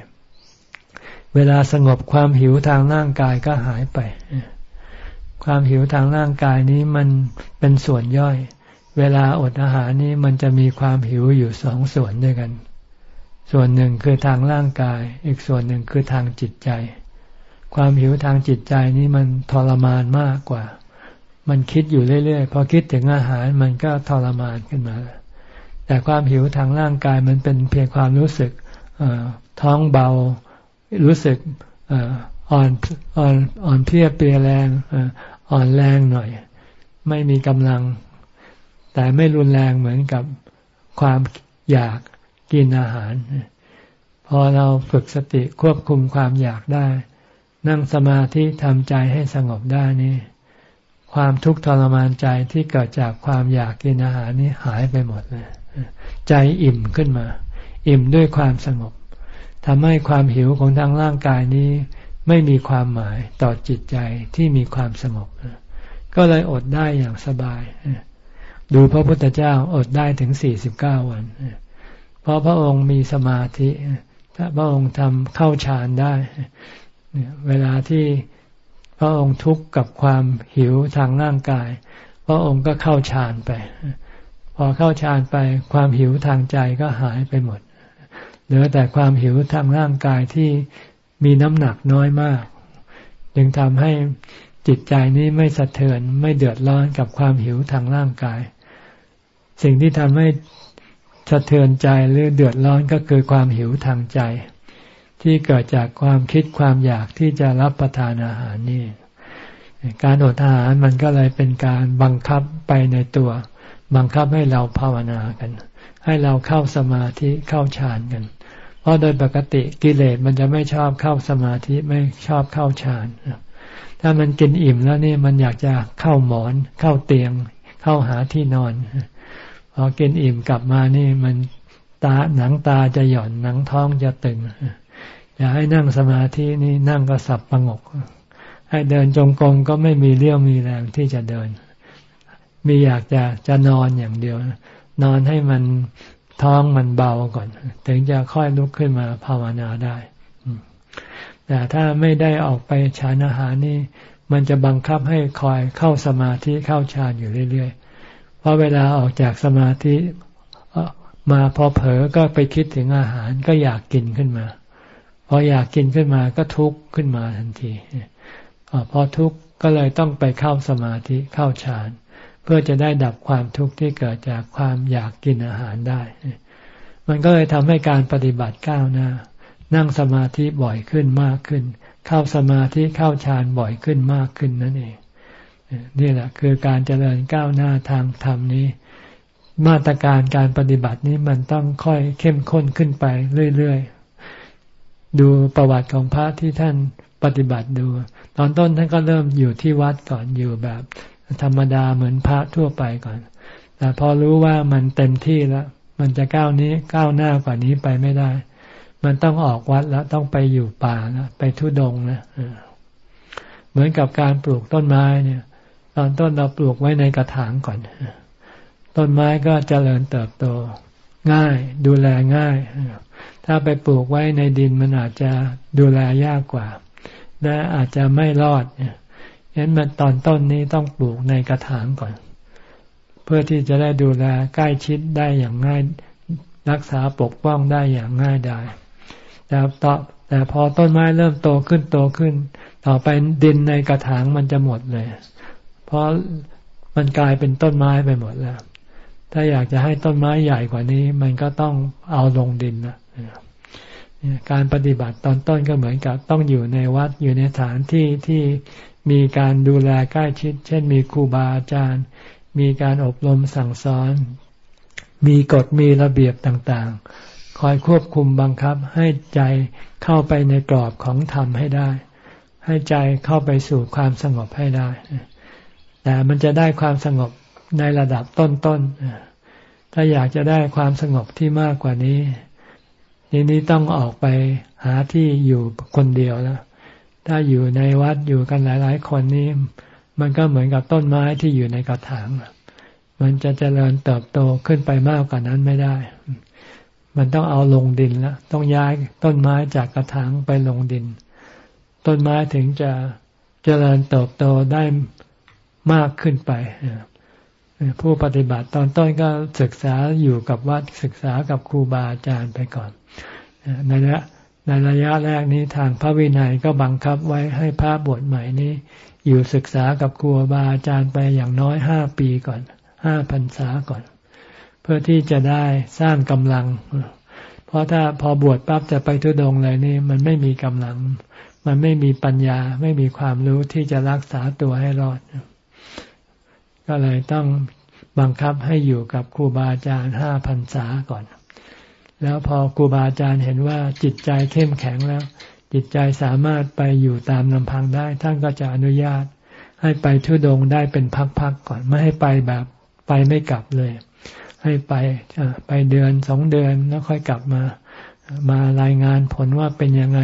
เวลาสงบความหิวทางร่างกายก็หายไป ความหิวทางร่างกายนี้มันเป็นส่วนย่อย เวลาอดอาหารนี้มันจะมีความหิวอยู่สองส่วนด้วยกัน ส่วนหนึ่งคือทางร่างกาย อีกส่วนหนึ่งคือทางจิตใจ ความหิวทางจิตใจนี้มันทรมานมากกว่า มันคิดอยู่เรื่อยๆ พอคิดถึงอาหารมันก็ทรมานขึ้นมา แต่ความหิวทางร่างกายมันเป็นเพียงความรู้สึกท้องเบา รู้สึกอ่อนอ่อนอ่อนเพียเปียแรงอ่อนแรงหน่อย ไม่มีกำลัง แต่ไม่รุนแรงเหมือนกับความอยากกินอาหาร พอเราฝึกสติควบคุมความอยากได้ นั่งสมาธิทำใจให้สงบได้นี่ ความทุกข์ทรมานใจที่เกิดจากความอยากกินอาหารนี่หายไปหมดเลยใจอิ่มขึ้นมา อิ่มด้วยความสงบทำให้ความหิวของทางร่างกายนี้ ไม่มีความหมายต่อจิตใจที่มีความสงบก็เลยอดได้อย่างสบาย ดูพระพุทธเจ้าอดได้ถึงสี่สิบเก้าวัน เพราะพระองค์มีสมาธิ ถ้าพระองค์ทำเข้าฌานได้ เวลาที่ พระองค์ทุกข์กับความหิวทางร่างกาย พระองค์ก็เข้าฌานไป พอเข้าฌานไปความหิวทางใจก็หายไปหมด เหลือแต่ความหิวทางร่างกายที่มีน้ำหนักน้อยมาก จึงทำให้จิตใจนี้ไม่สะเทือนไม่เดือดร้อนกับความหิวทางร่างกาย สิ่งที่ทำให้สะเทือนใจหรือเดือดร้อนก็คือความหิวทางใจ ที่เกิดจากความคิดความอยากที่จะรับประทานอาหารนี่ การอดอาหารมันก็เลยเป็นการบังคับไปในตัว บังคับให้เราภาวนากัน ให้เราเข้าสมาธิเข้าฌานกัน เพราะโดยปกติกิเลสมันจะไม่ชอบเข้าสมาธิไม่ชอบเข้าฌานถ้ามันกินอิ่มแล้วนี่มันอยากจะเข้าหมอน เข้าเตียง เข้าหาที่นอนพอกินอิ่มกลับมานี่มันตาหนังตาจะหย่อนหนังท้องจะตึง อยากให้นั่งสมาธินี่นั่งก็สับประงก ให้เดินจงกรมก็ไม่มีเรี่ยวมีแรงที่จะเดิน มีอยากจะจะนอนอย่างเดียว นอนให้มันท้องมันเบาก่อน ถึงจะค่อยลุกขึ้นมาภาวนาได้แต่ถ้าไม่ได้ออกไปชานอาหารนี่ มันจะบังคับให้คอยเข้าสมาธิเข้าฌานอยู่เรื่อยเพราะเวลาออกจากสมาธิมาพอเผลอก็ไปคิดถึงอาหารก็อยากกินขึ้นมา พออยากกินขึ้นมาก็ทุกข์ขึ้นมาทันทีพอทุกข์ก็เลยต้องไปเข้าสมาธิเข้าฌานเพื่อจะได้ดับความทุกข์ที่เกิดจากความอยากกินอาหารได้ มันก็เลยทำให้การปฏิบัติก้าวหน้า นั่งสมาธิบ่อยขึ้นมากขึ้น เข้าสมาธิเข้าฌานบ่อยขึ้นมากขึ้นนั่นเองนี่แหละคือการเจริญก้าวหน้าทางธรรมนี้ มาตรการการปฏิบัตินี้มันต้องค่อยเข้มข้นขึ้นไปเรื่อยๆ ดูประวัติของพระที่ท่านปฏิบัติดู ตอนต้นท่านก็เริ่มอยู่ที่วัดก่อนอยู่แบบธรรมดาเหมือนพระทั่วไปก่อน แต่พอรู้ว่ามันเต็มที่แล้ว มันจะก้าวนี้ก้าวหน้ากว่านี้ไปไม่ได้ มันต้องออกวัดแล้วต้องไปอยู่ป่าแล้วไปทุดงนะเหมือนกับการปลูกต้นไม้เนี่ย ตอนต้นเราปลูกไว้ในกระถางก่อน ต้นไม้ก็เจริญเติบโต ง่าย ดูแลง่าย ถ้าไปปลูกไว้ในดินมันอาจจะดูแลยากกว่า และอาจจะไม่รอดเนี่ยฉะนั้นมันตอนต้นนี้ต้องปลูกในกระถางก่อน เพื่อที่จะได้ดูแลใกล้ชิดได้อย่างง่าย รักษาปกป้องได้อย่างง่ายได้แต่ต่อแต่พอต้นไม้เริ่มโตขึ้นโตขึ้น ต่อไปดินในกระถางมันจะหมดเลย เพราะมันกลายเป็นต้นไม้ไปหมดแล้ว ถ้าอยากจะให้ต้นไม้ใหญ่กว่านี้ มันก็ต้องเอาลงดินนะการปฏิบัติตอนต้นก็เหมือนกับต้องอยู่ในวัดอยู่ในฐานที่ที่มีการดูแลใกล้ชิด เช่น มีครูบาอาจารย์ มีการอบรมสั่งสอน มีกฎมีระเบียบต่างๆ คอยควบคุมบังคับให้ใจเข้าไปในกรอบของธรรมให้ได้ ให้ใจเข้าไปสู่ความสงบให้ได้ แต่มันจะได้ความสงบ ในระดับต้นๆ ถ้าอยากจะได้ความสงบที่มากกว่านี้ทีนี้ต้องออกไปหาที่อยู่คนเดียวแล้วถ้าอยู่ในวัดอยู่กันหลาย ๆ คนนี้มันก็เหมือนกับต้นไม้ที่อยู่ในกระถาง มันจะเจริญเติบโตขึ้นไปมากกว่านั้นไม่ได้ มันต้องเอาลงดินแล้ว ต้องย้ายต้นไม้จากกระถางไปลงดิน ต้นไม้ถึงจะเจริญเติบโตได้มากขึ้นไป ผู้ปฏิบัติตอนต้นก็ศึกษาอยู่กับวัดศึกษากับครูบาอาจารย์ไปก่อนในระยะในระยะแรกนี้ทางพระวินัยก็บังคับไว้ให้พระบวชใหม่นี้ อยู่ศึกษากับครูบาอาจารย์ไปอย่างน้อยห้าปีก่อนห้าพรรษาก่อน เพื่อที่จะได้สร้างกำลัง เพราะถ้าพอบวชปั๊บจะไปทุดงเลยนี่มันไม่มีกำลัง มันไม่มีปัญญาไม่มีความรู้ที่จะรักษาตัวให้รอด ก็เลยต้องบังคับให้อยู่กับครูบาอาจารย์ห้าพรรษาก่อน แล้วพอครูบาอาจารย์เห็นว่าจิตใจเข้มแข็งแล้ว จิตใจสามารถไปอยู่ตามลำพังได้ ท่านก็จะอนุญาต ให้ไปทุดงได้เป็นพักๆก่อน ไม่ให้ไปแบบไปไม่กลับเลย ให้ไปไปเดือนสองเดือนแล้วค่อยกลับมา มารายงานผลว่าเป็นยังไง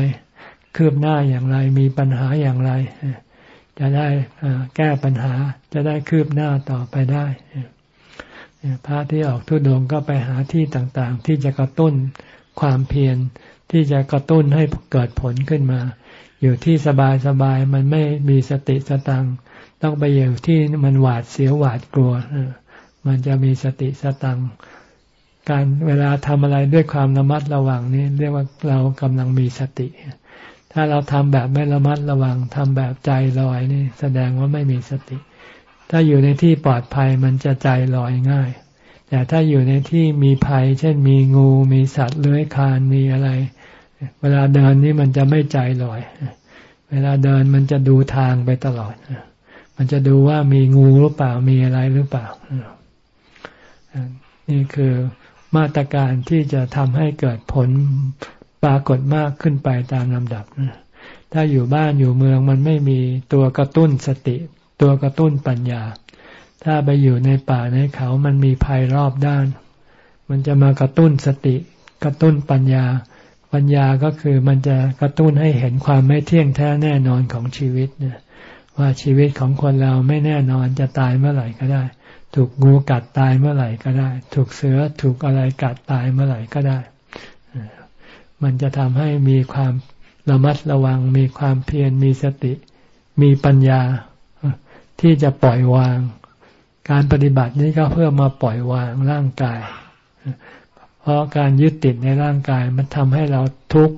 คืบหน้าอย่างไรมีปัญหาอย่างไร จะได้แก้ปัญหาจะได้คืบหน้าต่อไปได้พระที่ออกทุดงก็ไปหาที่ต่างๆ ที่จะกระตุ้นความเพียรที่จะกระตุ้นให้เกิดผลขึ้นมา อยู่ที่สบายๆมันไม่มีสติสตังต้องไปอยู่ที่มันหวาดเสียวหวาดกลัวมันจะมีสติสตังการเวลาทำอะไรด้วยความระมัดระวังนี่เรียกว่าเรากำลังมีสติ ถ้าเราทำแบบไม่ระมัดระวังทำแบบใจลอยนี่แสดงว่าไม่มีสติ ถ้าอยู่ในที่ปลอดภัยมันจะใจลอยง่าย แต่ถ้าอยู่ในที่มีภัย เช่นมีงูมีสัตว์เลื้อยคลานมีอะไร เวลาเดินนี่มันจะไม่ใจลอย เวลาเดินมันจะดูทางไปตลอด มันจะดูว่ามีงูหรือเปล่ามีอะไรหรือเปล่า นี่คือมาตรการที่จะทำให้เกิดผล ปรากฏมากขึ้นไปตามลำดับ ถ้าอยู่บ้านอยู่เมืองมันไม่มีตัวกระตุ้นสติ ตัวกระตุ้นปัญญา ถ้าไปอยู่ในป่าในเขามันมีภัยรอบด้าน มันจะมากระตุ้นสติ กระตุ้นปัญญา ปัญญาก็คือมันจะกระตุ้นให้เห็นความไม่เที่ยงแท้แน่นอนของชีวิตเนี่ยว่าชีวิตของคนเราไม่แน่นอนจะตายเมื่อไหร่ก็ได้ ถูกงูกัดตายเมื่อไหร่ก็ได้ ถูกเสือถูกอะไรกัดตายเมื่อไหร่ก็ได้ มันจะทำให้มีความระมัดระวัง มีความเพียรมีสติ มีปัญญาที่จะปล่อยวาง การปฏิบัตินี้ก็เพื่อมาปล่อยวางร่างกาย เพราะการยึดติดในร่างกายมันทำให้เราทุกข์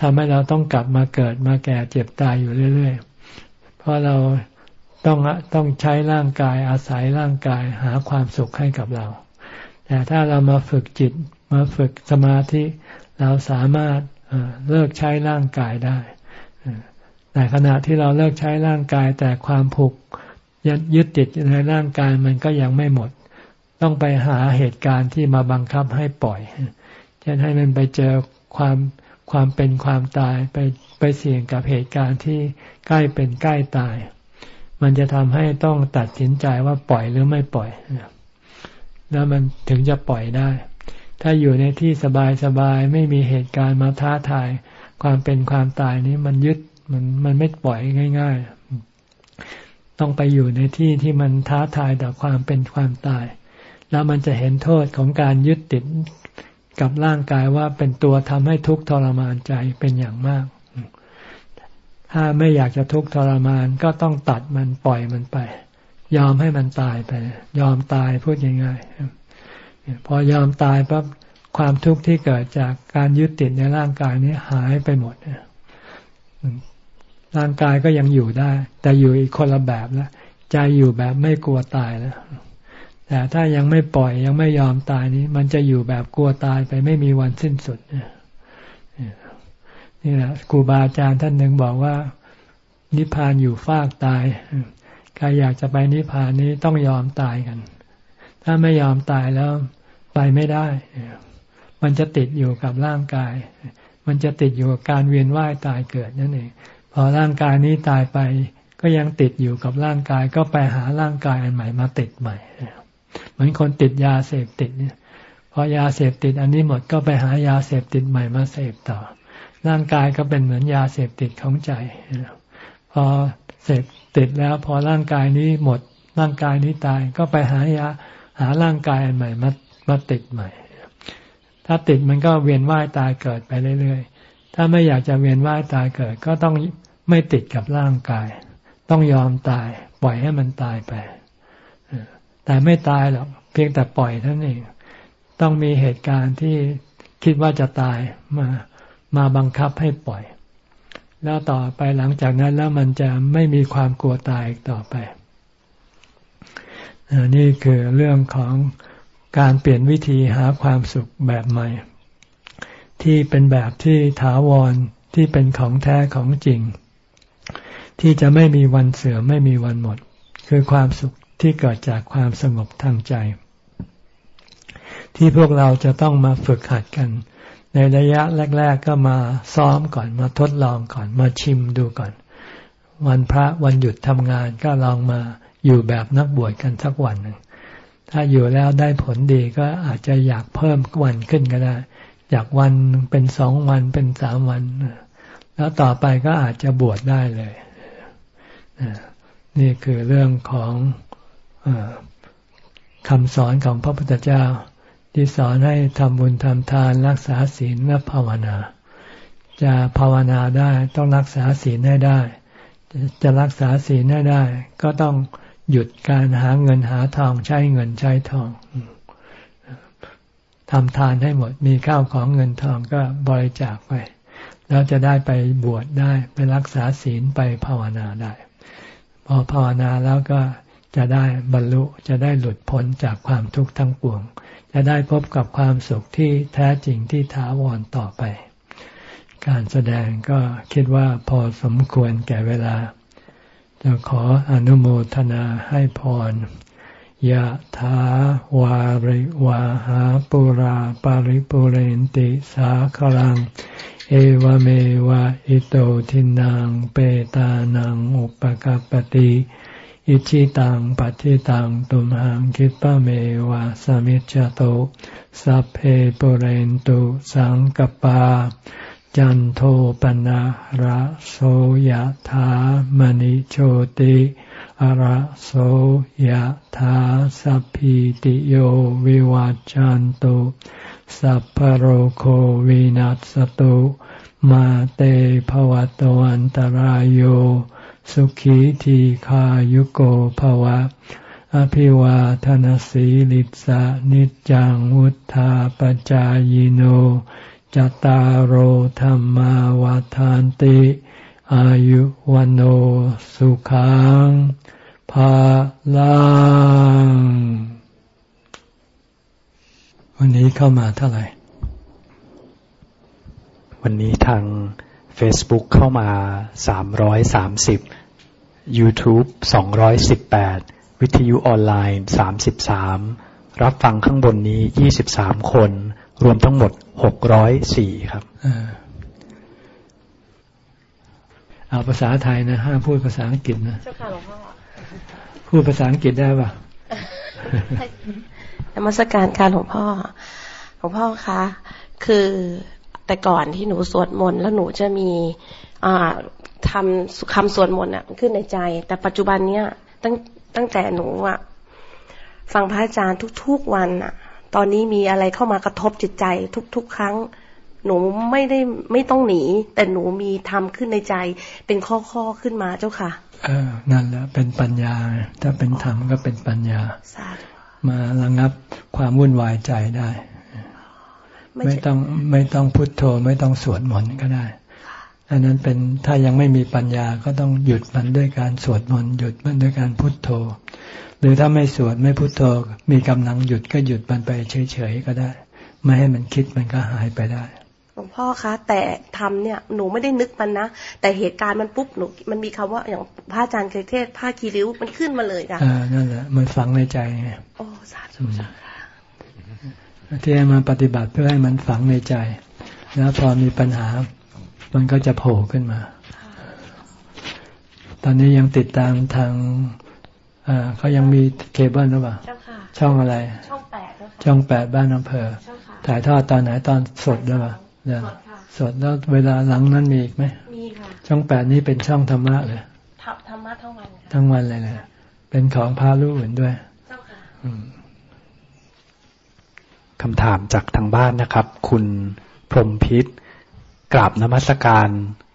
ทำให้เราต้องกลับมาเกิดมาแก่เจ็บตายอยู่เรื่อย ๆ เพราะเราต้องต้องใช้ร่างกายอาศัยร่างกายหาความสุขให้กับเรา แต่ถ้าเรามาฝึกจิตมาฝึกสมาธิ เราสามารถเลิกใช้ร่างกายได้แต่ขณะที่เราเลิกใช้ร่างกาย แต่ความผูกยึดติดในร่างกายมันก็ยังไม่หมด ต้องไปหาเหตุการณ์ที่มาบังคับให้ปล่อยเช่นให้มันไปเจอความความเป็นความตายไปไปเสี่ยงกับเหตุการณ์ที่ใกล้เป็นใกล้ตาย มันจะทำให้ต้องตัดสินใจว่าปล่อยหรือไม่ปล่อยแล้วมันถึงจะปล่อยได้ ถ้าอยู่ในที่สบายสบายไม่มีเหตุการณ์มาท้าทาย ความเป็นความตายนี้มันยึดมันมันไม่ปล่อยง่าย ๆ ต้องไปอยู่ในที่ที่มันท้าทายต่อความเป็นความตาย แล้วมันจะเห็นโทษของการยึดติดกับร่างกายว่าเป็นตัวทำให้ทุกข์ทรมานใจเป็นอย่างมาก ถ้าไม่อยากจะทุกข์ทรมานก็ต้องตัดมันปล่อยมันไป ยอมให้มันตายไป ยอมตายพูดง่ายๆ พอยอมตายปั๊บความทุกข์ที่เกิดจากการยึดติดในร่างกายนี้หายไปหมดร่างกายก็ยังอยู่ได้ แต่อยู่อีกคนละแบบแล้วใจอยู่แบบไม่กลัวตายแล้วแต่ถ้ายังไม่ปล่อยยังไม่ยอมตายนี้ มันจะอยู่แบบกลัวตายไปไม่มีวันสิ้นสุดนี่แหละครูบาอาจารย์ท่านหนึ่งบอกว่า นิพพานอยู่ฟากตายใครอยากจะไปนิพพานนี้ต้องยอมตายกัน ถ้าไม่ยอมตายแล้ว ไปไม่ได้ มันจะติดอยู่กับร่างกาย มันจะติดอยู่กับการเวียนว่ายตายเกิดนั่นเอง พอร่างกายนี้ตายไป ก็ยังติดอยู่กับร่างกาย ก็ไปหาร่างกายอันใหม่มาติดใหม่ เหมือนคนติดยาเสพติดเนี่ย พอยาเสพติดอันนี้หมดก็ไปหายาเสพติดใหม่มาเสพต่อ ร่างกายก็เป็นเหมือนยาเสพติดของใจ พอเสพติดแล้วพอร่างกายนี้หมดร่างกายนี้ตายก็ไปหายาหาร่างกายอันใหม่มา มาติดใหม่ ถ้าติดมันก็เวียนว่ายตายเกิดไปเรื่อยๆ ถ้าไม่อยากจะเวียนว่ายตายเกิด ก็ต้องไม่ติดกับร่างกาย ต้องยอมตาย ปล่อยให้มันตายไป แต่ไม่ตายหรอก เพียงแต่ปล่อยเท่านั้นเอง ต้องมีเหตุการณ์ที่คิดว่าจะตายมามาบังคับให้ปล่อย แล้วต่อไปหลังจากนั้นแล้วมันจะไม่มีความกลัวตายอีกต่อไปนี่คือเรื่องของ การเปลี่ยนวิธีหาความสุขแบบใหม่ ที่เป็นแบบที่ถาวรที่เป็นของแท้ของจริง ที่จะไม่มีวันเสือ่อมไม่มีวันหมด คือความสุขที่เกิดจากความสงบทางใจ ที่พวกเราจะต้องมาฝึกหัดกัน ในระยะแรก ๆ ก็มาซ้อมก่อนมาทดลองก่อนมาชิมดูก่อน วันพระวันหยุดทำงานก็ลองมาอยู่แบบนักบวชกันสักวันหนึ่ง ถ้าอยู่แล้วได้ผลดีก็อาจจะอยากเพิ่มวันขึ้นก็ได้จากวันเป็นสองวันเป็นสามวัน แล้วต่อไปก็อาจจะบวชได้เลย นี่คือเรื่องของอคำสอนของพระพุทธเจ้า ที่สอนให้ทำบุญทำทานรักษาศีลและภาวนา จะภาวนาได้ต้องรักษาศีลให้ได้ จะรักษาศีลให้ได้ ก็ต้อง หยุดการหาเงินหาทองใช้เงินใช้ทองทำทานให้หมดมีข้าวของเงินทองก็บริจาคไป แล้วจะได้ไปบวชได้ไปรักษาศีลไปภาวนาได้ พอภาวนาแล้วก็จะได้บรรลุจะได้หลุดพ้นจากความทุกข์ทั้งปวง จะได้พบกับความสุขที่แท้จริงที่ถาวรต่อไป การแสดงก็คิดว่าพอสมควรแก่เวลา จะขออนุโมทนาให้พรยะถาวาริวาหาปุราปาริปุเรนติสาคลัง เอวเมวะอิโตทินังเปตานังอุปกปติอิชิตังปัฏิตังตุมหังคิปะเมวะสมิจจโตสัพเพปุเรนตุสังกปา จันโทปนะระโสยธามณิโชติระโสยธาสัพพิติโยวิวัจจันตุสัพพโรโควินัสตุมาเตภวัตวันตารโยสุขีทีขายุโกภวะ อภิวาทนสีลิสานิจังวุธาปจายโน จตารโหธรรมาวาทานติ อายุวันโอสุขังภาลังวันนี้เข้ามาเท่าไหร่ วันนี้ทาง Facebook เข้ามา 330 YouTube 218 วิทยุออนไลน์ 33 รับฟังข้างบนนี้ 23 คน รวมทั้งหมดหกร้อยสี่ครับเอาภาษาไทยนะห้ามพูดภาษาอังกฤษนะเจ้าค่ะหลวงพ่อพูดภาษาอังกฤษได้ปะนมัสการการหลวงพ่อหลวงพ่อคะคือแต่ก่อนที่หนูสวดมนต์แล้วหนูจะมีอ่าทำคำสวดมนต์อะขึ้นในใจ แต่ปัจจุบันเนี้ยตั้งตั้งแต่หนูอะฟังพระอาจารย์ทุกๆวันอะ ตอนนี้มีอะไรเข้ามากระทบจิตใจทุก ๆ ครั้ง หนูไม่ได้ไม่ต้องหนี แต่หนูมีทำขึ้นในใจ เป็นข้อๆขึ้นมาเจ้าค่ะเออนั่นแหละเป็นปัญญา ถ้าเป็นธรรมก็เป็นปัญญา มาระงับความวุ่นวายใจได้ ไม่ต้องไม่ต้องพุทโธไม่ต้องสวดมนต์ก็ได้อันนั้นเป็นถ้ายังไม่มีปัญญาก็ต้องหยุดมันด้วยการสวดมนต์หยุดมันด้วยการพุทโธ หรือถ้าไม่สวดไม่พุโทโธมีกำลังหยุดก็หยุดมันไปเฉยๆก็ได้ ไม่ให้มันคิดมันก็หายไปได้หลวงพ่อคะแต่ทำเนี่ยหนูไม่ได้นึกมันนะแต่เหตุการณ์มันปุ๊บหนูมันมีคำว่าอย่างพระอาจารย์เคยเทศผ้าคีริ้วมันขึ้นมาเลยค่ะอ่านั่นแหละมันฝังในใจไงโอ้สาธุค่ะที่มาปฏิบัติเพื่อให้มันฝังในใจ แล้วพอมีปัญหา มันก็จะโผล่ขึ้นมา ตอนนี้ยังติดตามทาง เขายังมีเคเบิลหรือเปล่าช่องอะไร ช่องแปดช่องแปดบ้านอำเภอ ถ่ายทอดตอนไหนตอนสดด้วยป่ะสดแล้วเวลาหลังนั้นมีอีกไหมมีค่ะช่องแปดนี้เป็นช่องธรรมะเลยธรรมะทั้งวันทั้งวันเลยเลยเป็นของพาลูกอื่นด้วยเจ้าค่ะคำถามจากทางบ้านนะครับ คุณพรมพิษกราบนมัสการ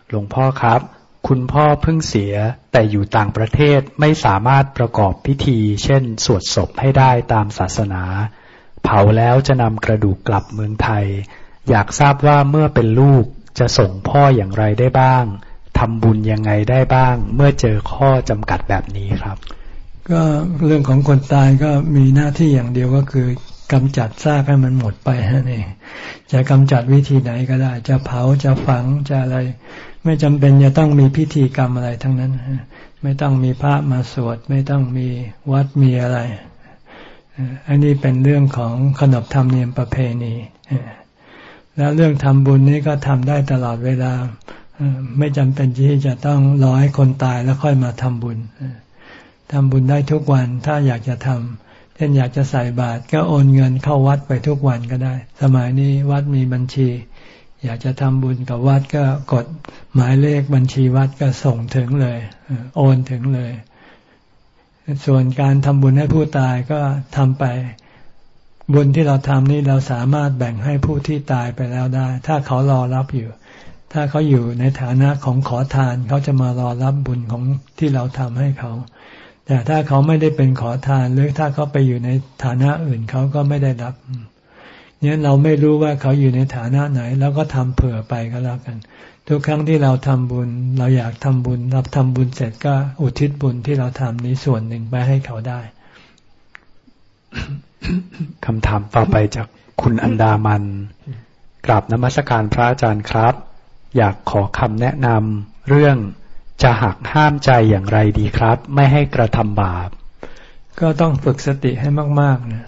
หลวงพ่อครับ คุณพ่อเพิ่งเสียแต่อยู่ต่างประเทศไม่สามารถประกอบพิธี เช่น สวดศพให้ได้ตามศาสนา เผาแล้วจะนำกระดูกกลับเมืองไทย อยากทราบว่าเมื่อเป็นลูกจะส่งพ่ออย่างไรได้บ้างทำบุญยังไงได้บ้าง เมื่อเจอข้อจำกัดแบบนี้ครับ ก็เรื่องของคนตายก็มีหน้าที่อย่างเดียวก็คือ กำจัดซากให้มันหมดไปนั่นเองจะกำจัดวิธีไหนก็ได้ จะเผาจะฝังจะอะไร ไม่จำเป็นจะต้องมีพิธีกรรมอะไรทั้งนั้น ไม่ต้องมีพระมาสวด ไม่ต้องมีวัดมีอะไร อันนี้เป็นเรื่องของขนบธรรมเนียมประเพณีแล้วเรื่องทำบุญนี้ก็ทำได้ตลอดเวลาไม่จำเป็นที่จะต้องรอให้คนตายแล้วค่อยมาทำบุญทำบุญได้ทุกวันถ้าอยากจะทำ ช่นอยากจะใส่บาตรก็โอนเงินเข้าวัดไปทุกวันก็ได้ สมัยนี้วัดมีบัญชี อยากจะทำบุญกับวัดก็กดหมายเลขบัญชีวัดก็ส่งถึงเลย โอนถึงเลย ส่วนการทำบุญให้ผู้ตายก็ทำไป บุญที่เราทำนี่เราสามารถแบ่งให้ผู้ที่ตายไปแล้วได้ ถ้าเขารอรับอยู่ ถ้าเขาอยู่ในฐานะของขอทานเขาจะมารอรับบุญของที่เราทำให้เขา แต่ถ้าเขาไม่ได้เป็นขอทานหรือถ้าเขาไปอยู่ในฐานะอื่นเขาก็ไม่ได้รับเนี่ยเราไม่รู้ว่าเขาอยู่ในฐานะไหน แล้วก็ทำเผื่อไปก็แล้วกัน ทุกครั้งที่เราทำบุญ เราอยากทำบุญรับทำบุญเสร็จก็อุทิศบุญที่เราทำนี้ส่วนหนึ่งไปให้เขาได้คำถามต่อไปจากคุณอันดามันกราบนมัสการพระอาจารย์ครับ อยากขอคำแนะนำเรื่อง จะหักห้ามใจอย่างไรดีครับ ไม่ให้กระทำบาป ก็ต้องฝึกสติให้มากๆนะ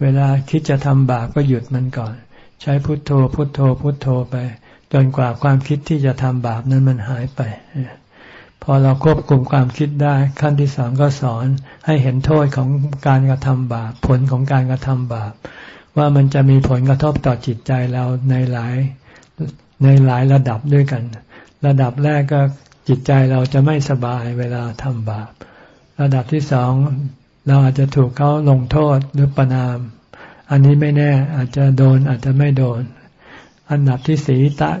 เวลาคิดจะทำบาปก็หยุดมันก่อน ใช้พุทโธ พุทโธ พุทโธไป จนกว่าความคิดที่จะทำบาปนั้นมันหายไป พอเราควบคุมความคิดได้ขั้นที่สองก็สอนให้เห็นโทษของการกระทำบาป ผลของการกระทำบาป ว่ามันจะมีผลกระทบต่อจิตใจเราในหลายในหลายระดับด้วยกัน ระดับแรกก็ จิตใจเราจะไม่สบายเวลาทำบาป ระดับที่สองเราอาจจะถูกเขาลงโทษหรือประนาม อันนี้ไม่แน่อาจจะโดนอาจจะไม่โดน อันดับที่สีตะ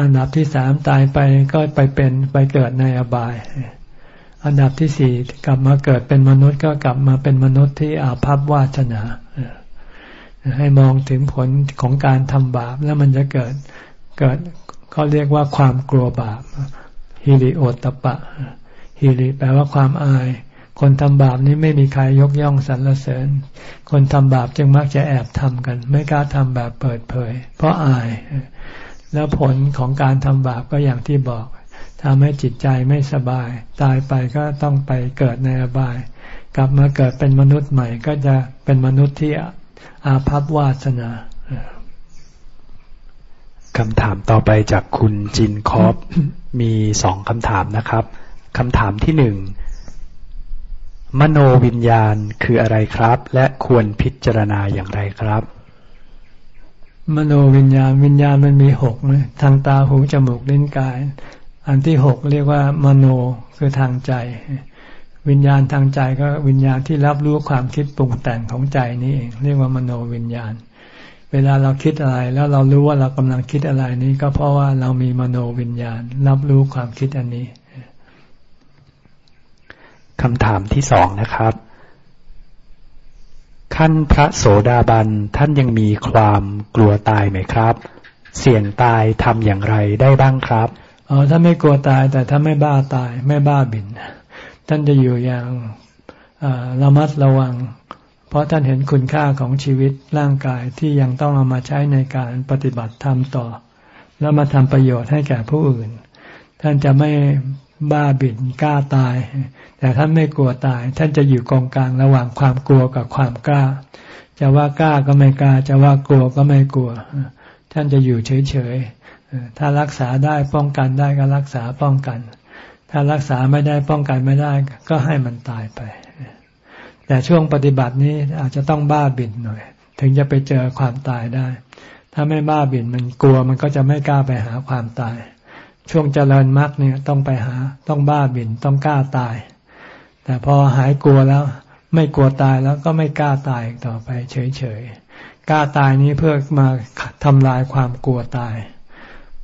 อันดับที่สามตายไปก็ไปเป็นไปเกิดในอบาย อันดับที่สี่กลับมาเกิดเป็นมนุษย์ก็กลับมาเป็นมนุษย์ที่อาภัพวาชนา ให้มองถึงผลของการทำบาปแล้วมันจะเกิดเกิดเขาเรียกว่าความกลัวบาป ฮิริโอตปะฮิริแปลว่าความอาย คนทำบาปนี้ไม่มีใครยกย่องสรรเสริญ คนทำบาปจึงมักจะแอบทำกัน ไม่กล้าทำแบบเปิดเผย เพราะอาย แล้วผลของการทำบาปก็อย่างที่บอกทำให้จิตใจไม่สบาย ตายไปก็ต้องไปเกิดในอบาย กลับมาเกิดเป็นมนุษย์ใหม่ ก็จะเป็นมนุษย์ที่อาภัพวาสนาคำถามต่อไปจากคุณจินคอป มีสองคำถามนะครับคำถามที่หนึ่งมโนวิญญาณคืออะไรครับ และควรพิจารณาอย่างไรครับ มโนวิญญาณวิญญาณมันมีหกนะทางตาหูจมูกลิ้นกาย อันที่หกเรียกว่า มโนคือทางใจ วิญญาณทางใจก็วิญญาณที่รับรู้ความคิดปรุงแต่งของใจนี่เองเรียกว่ามโนวิญญาณ เวลาเราคิดอะไรแล้วเรารู้ว่าเรากำลังคิดอะไรนี้ก็เพราะว่าเรามีมโนวิญญาณ รับรู้ความคิดอันนี้คำถามที่สองนะครับ ขั้นพระโสดาบันท่านยังมีความกลัวตายไหมครับ เสี่ยงตายทำอย่างไรได้บ้างครับอ๋อถ้าไม่กลัวตายแต่ถ้าไม่บ้าตายไม่บ้าบิน ท่านจะอยู่อย่างระมัดระวัง เพราะท่านเห็นคุณค่าของชีวิตร่างกายที่ยังต้องเอามาใช้ในการปฏิบัติธรรมต่อ แล้วมาทำประโยชน์ให้แก่ผู้อื่น ท่านจะไม่บ้าบินกล้าตาย แต่ท่านไม่กลัวตาย ท่านจะอยู่กองกลางระหว่างความกลัวกับความกล้า จะว่ากล้าก็ไม่กล้า จะว่ากลัวก็ไม่กลัว ท่านจะอยู่เฉยๆถ้ารักษาได้ป้องกันได้ก็รักษาป้องกัน ถ้ารักษาไม่ได้ป้องกันไม่ได้ก็ให้มันตายไป แต่ช่วงปฏิบัตินี้อาจจะต้องบ้าบินหน่อย ถึงจะไปเจอความตายได้ ถ้าไม่บ้าบินมันกลัวมันก็จะไม่กล้าไปหาความตาย ช่วงเจริญมรรคเนี่ยต้องไปหาต้องบ้าบินต้องกล้าตาย แต่พอหายกลัวแล้วไม่กลัวตายแล้วก็ไม่กล้าตายต่อไปเฉยๆ กล้าตายนี้เพื่อมาทำลายความกลัวตาย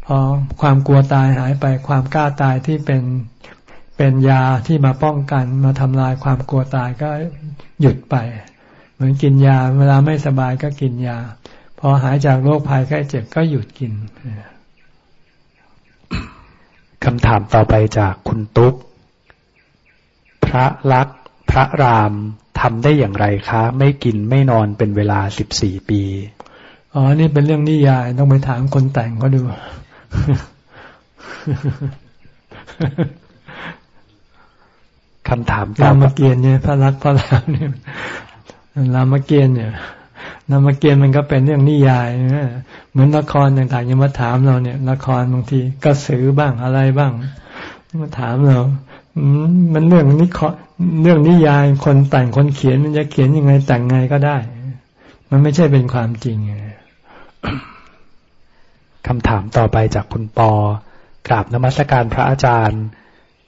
พอความกลัวตายหายไปความกล้าตายที่เป็น เป็นยาที่มาป้องกันมาทำลายความกลัวตายก็หยุดไป เหมือนกินยาเวลาไม่สบายก็กินยา พอหายจากโรคภัยไข้เจ็บก็หยุดกินคำถามต่อไปจากคุณตุ๊ก พระลักษ์พระรามทำได้อย่างไรคะ ไม่กินไม่นอนเป็นเวลาสิบสี่ปี อ๋อ นี่เป็นเรื่องนิยาย ต้องไปถามคนแต่งเขาดู คำถามรามเกียรติเนี่ยพระรักพระรามเนี่ยรามเกียรติเนี่ยรามเกียรติมันก็เป็นเรื่องนิยายเหมือนละครต่างๆยังมาถามเราเนี่ย ละครบางทีก็สือบ้างอะไรบ้างมาถามเรามันเรื่องนี้เรื่องนิยายคนแต่งคนเขียนมันจะเขียนยังไงแต่งไงก็ได้ มันไม่ใช่เป็นความจริงคำถามต่อไปจากคุณปอกราบนมัสการพระอาจารย์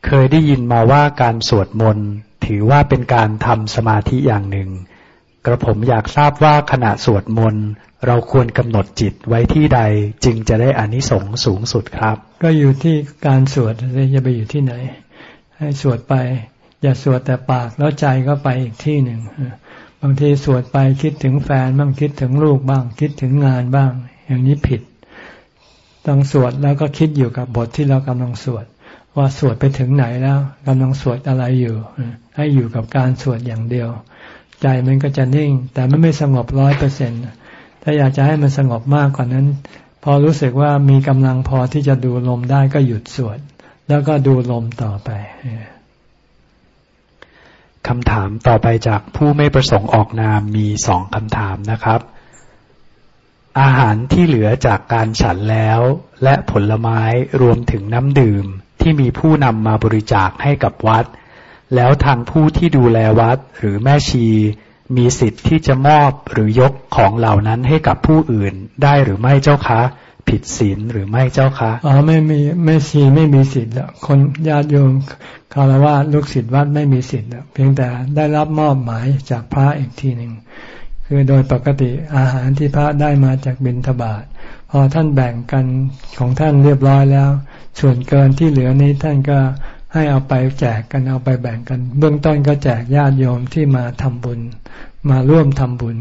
เคยได้ยินมาว่าการสวดมนต์ถือว่าเป็นการทำสมาธิอย่างหนึ่ง กระผมอยากทราบว่าขณะสวดมนต์เราควรกำหนดจิตไว้ที่ใดจึงจะได้อานิสงส์สูงสุดครับ ก็อยู่ที่การสวดจะไปอยู่ที่ไหน ให้สวดไป อย่าสวดแต่ปากแล้วใจก็ไปอีกที่หนึ่งบางทีสวดไปคิดถึงแฟนบ้างคิดถึงลูกบ้าง คิดถึงงานบ้าง อย่างนี้ผิด ต้องสวดแล้วก็คิดอยู่กับบทที่เรากำลังสวด ว่าสวดไปถึงไหนแล้วกำลังสวดอะไรอยู่ ให้อยู่กับการสวดอย่างเดียว ใจมันก็จะนิ่ง แต่มันไม่สงบร้อยเปอร์เซ็นถ้าอยากจะให้มันสงบมากกว่านั้น พอรู้สึกว่ามีกำลังพอที่จะดูลมได้ก็หยุดสวด แล้วก็ดูลมต่อไปคำถามต่อไปจากผู้ไม่ประสงค์ออกนามมีสองคำถามนะครับ อาหารที่เหลือจากการฉันแล้ว และผลไม้รวมถึงน้ำดื่ม ที่มีผู้นำมาบริจาคให้กับวัด แล้วทางผู้ที่ดูแลวัดหรือแม่ชีมีสิทธิ์ที่จะมอบหรือยกของเหล่านั้นให้กับผู้อื่นได้หรือไม่เจ้าคะ ผิดศีลหรือไม่เจ้าคะอ๋อไม่มีแม่ชีไม่มีสิทธิ์ละคนญาติโยมคารวะลูกศิษย์วัดไม่มีสิทธิ์เพียงแต่ได้รับมอบหมายจากพระอีกทีหนึ่งคือโดยปกติอาหารที่พระได้มาจากบิณฑบาต พอท่านแบ่งกันของท่านเรียบร้อยแล้ว ส่วนเกินที่เหลือนี้ท่านก็ให้เอาไปแจกกันเอาไปแบ่งกัน เบื้องต้นก็แจกญาติโยมที่มาทำบุญ มาร่วมทำบุญ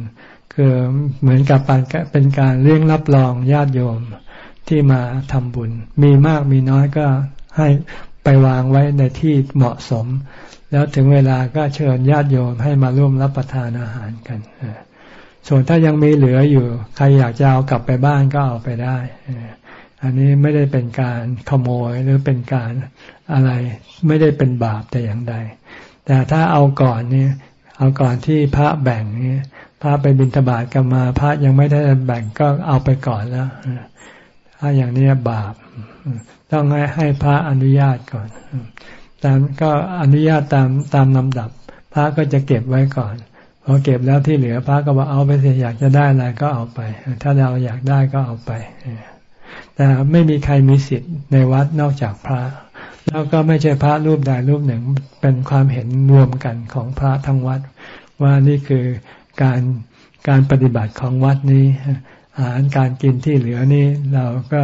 คือเหมือนกับเป็นการเลี้ยงรับรองญาติโยมที่มาทำบุญ มีมากมีน้อยก็ให้ไปวางไว้ในที่เหมาะสม แล้วถึงเวลาก็เชิญญาติโยมให้มาร่วมรับประทานอาหารกัน ส่วนถ้ายังมีเหลืออยู่ ใครอยากจะเอากลับไปบ้านก็เอาไปได้ อันนี้ไม่ได้เป็นการขโมยหรือเป็นการอะไร ไม่ได้เป็นบาปแต่อย่างใด แต่ถ้าเอาก่อนเนี่ย เอาก่อนที่พระแบ่งเนี่ยพระไปบิณฑบาตกันมา พระยังไม่ได้แบ่งก็เอาไปก่อนแล้วถ้าอย่างนี้บาป ต้องให้ให้พระอนุญาตก่อนตามก็อนุญาตตามตามลำดับ พระก็จะเก็บไว้ก่อน พอเก็บแล้วที่เหลือพระก็บอกเอาไปสิอยากจะได้อะไรก็เอาไป ถ้าเราอยากได้ก็เอาไป แต่ไม่มีใครมีสิทธิ์ในวัดนอกจากพระ แล้วก็ไม่ใช่พระรูปใดรูปหนึ่งเป็นความเห็นรวมกันของพระทั้งวัด ว่านี่คือการการปฏิบัติของวัดนี้ อาหารการกินที่เหลือนี้เราก็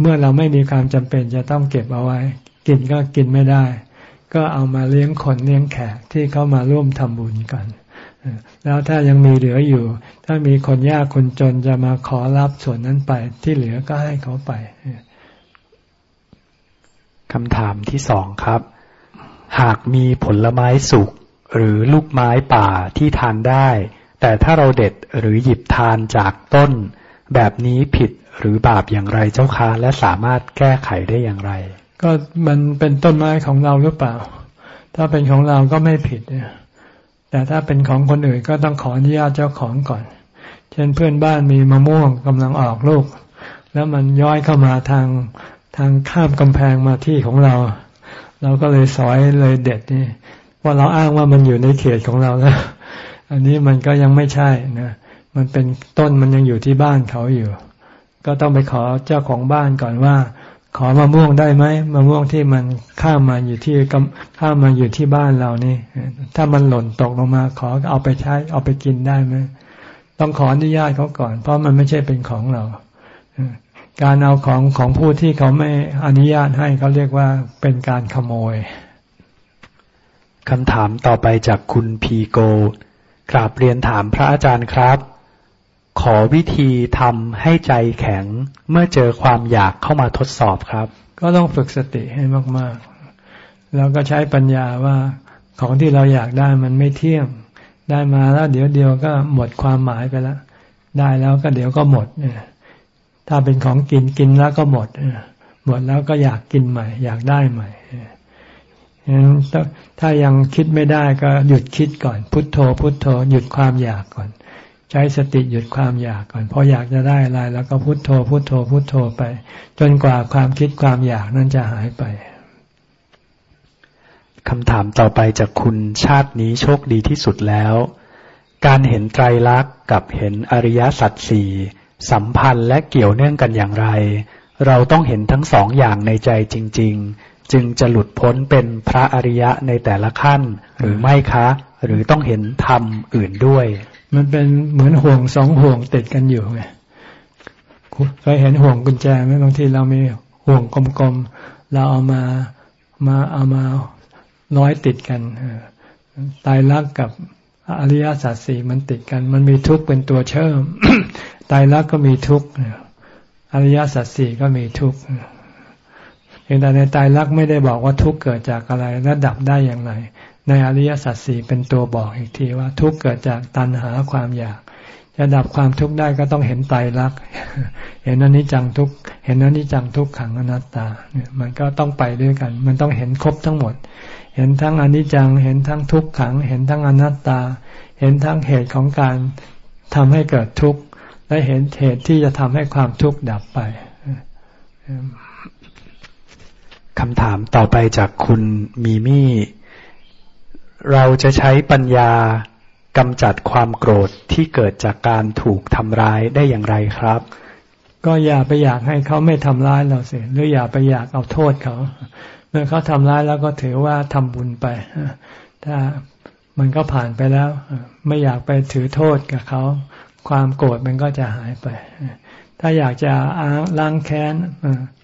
เมื่อเราไม่มีความจำเป็นจะต้องเก็บเอาไว้ กินก็กินไม่ได้ ก็เอามาเลี้ยงคนเลี้ยงแขกที่เขามาร่วมทำบุญกัน แล้วถ้ายังมีเหลืออยู่ ถ้ามีคนยากคนจนจะมาขอรับส่วนนั้นไป ที่เหลือก็ให้เขาไปคำถามที่สองครับ หากมีผลไม้สุกหรือลูกไม้ป่าที่ทานได้ แต่ถ้าเราเด็ดหรือหยิบทานจากต้น แบบนี้ผิดหรือบาปอย่างไรเจ้าคะและสามารถแก้ไขได้อย่างไร ก็มันเป็นต้นไม้ของเราหรือเปล่า ถ้าเป็นของเราก็ไม่ผิดเนี่ย แต่ถ้าเป็นของคนอื่นก็ต้องขออนุญาตเจ้าของก่อน เช่นเพื่อนบ้านมีมะม่วงกำลังออกลูก แล้วมันย้อยเข้ามาทางทางข้ามกำแพงมาที่ของเรา เราก็เลยสอยเลยเด็ดนี่ว่าเราอ้างว่ามันอยู่ในเขตของเราแล้ว อันนี้มันก็ยังไม่ใช่นะ มันเป็นต้นมันยังอยู่ที่บ้านเขาอยู่ ก็ต้องไปขอเจ้าของบ้านก่อนว่า ขอมะม่วงได้ไหมมะม่วงที่มันข้ามมาอยู่ที่ข้ามมาอยู่ที่บ้านเรานี่ ถ้ามันหล่นตกลงมา ขอเอาไปใช้เอาไปกินได้ไหมต้องขออนุญาตเขาก่อน เพราะมันไม่ใช่เป็นของเราการเอาของของผู้ที่เขาไม่อนุญาตให้เขาเรียกว่าเป็นการขโมยคำถามต่อไปจากคุณพีโกกราบเรียนถามพระอาจารย์ครับ ขอวิธีทำให้ใจแข็งเมื่อเจอความอยากเข้ามาทดสอบครับ ก็ต้องฝึกสติให้มาก ๆ แล้วก็ใช้ปัญญาว่าของที่เราอยากได้มันไม่เที่ยง ได้มาแล้วเดี๋ยวเดียวก็หมดความหมายไปแล้ว ได้แล้วก็เดี๋ยวก็หมดเนี่ยถ้าเป็นของกินกินแล้วก็หมด หมดแล้วก็อยากกินใหม่ อยากได้ใหม่ถ้ายังคิดไม่ได้ก็หยุดคิดก่อน พุทโธ พุทโธ หยุดความอยากก่อน ใช้สติหยุดความอยากก่อนพออยากจะได้อะไรแล้วก็พุทโธพุทโธพุทโธไป จนกว่าความคิดความอยากนั้นจะหายไปคำถามต่อไปจากคุณชาตินี้โชคดีที่สุดแล้ว การเห็นไตรลักษณ์กับเห็นอริยสัจสี่สัมพันธ์และเกี่ยวเนื่องกันอย่างไร เราต้องเห็นทั้งสองอย่างในใจจริง ๆ จึงจะหลุดพ้นเป็นพระอริยะในแต่ละขั้น หรือไม่คะ หรือต้องเห็นธรรมอื่นด้วย มันเป็นเหมือนห่วงสองห่วงติดกันอยู่ไงเคยเห็นห่วงกุญแจไหมบางทีเรามีห่วงกลมๆเราเอามามาเอามาร้อยติดกันตายรักกับอริยสัจสี่มันติดกัน มันมีทุกข์เป็นตัวเชื่อมตายรักก็มีทุกข์อริยสัจสี่ก็มีทุกข์เพียงแต่ในตายรักไม่ได้บอกว่าทุกข์เกิดจากอะไรและดับได้อย่างไร ในอริยสัจสี่เป็นตัวบอกอีกทีว่า ทุกข์เกิดจากตัณหาความอยาก จะดับความทุกข์ได้ก็ต้องเห็นไตรลักษณ์เห็นอนิจจังทุกเห็นอนิจจังทุกขังอนัตตาเนี่ยมันก็ต้องไปด้วยกัน มันต้องเห็นครบทั้งหมด เห็นทั้งอนิจจัง เห็นทั้งทุกขัง เห็นทั้งอนัตตา เห็นทั้งเหตุของการทำให้เกิดทุกข์และเห็นเหตุที่จะทำให้ความทุกข์ดับไปคำถามต่อไปจากคุณมีมี่ เราจะใช้ปัญญากำจัดความโกรธที่เกิดจากการถูกทำร้ายได้อย่างไรครับ ก็อย่าไปอยากให้เขาไม่ทำร้ายเราเสียหรืออย่าไปอยากเอาโทษเขา เมื่อเขาทำร้ายแล้วก็ถือว่าทำบุญไป ถ้ามันก็ผ่านไปแล้ว ไม่อยากไปถือโทษกับเขา ความโกรธมันก็จะหายไป ถ้าอยากจะล้างแค้น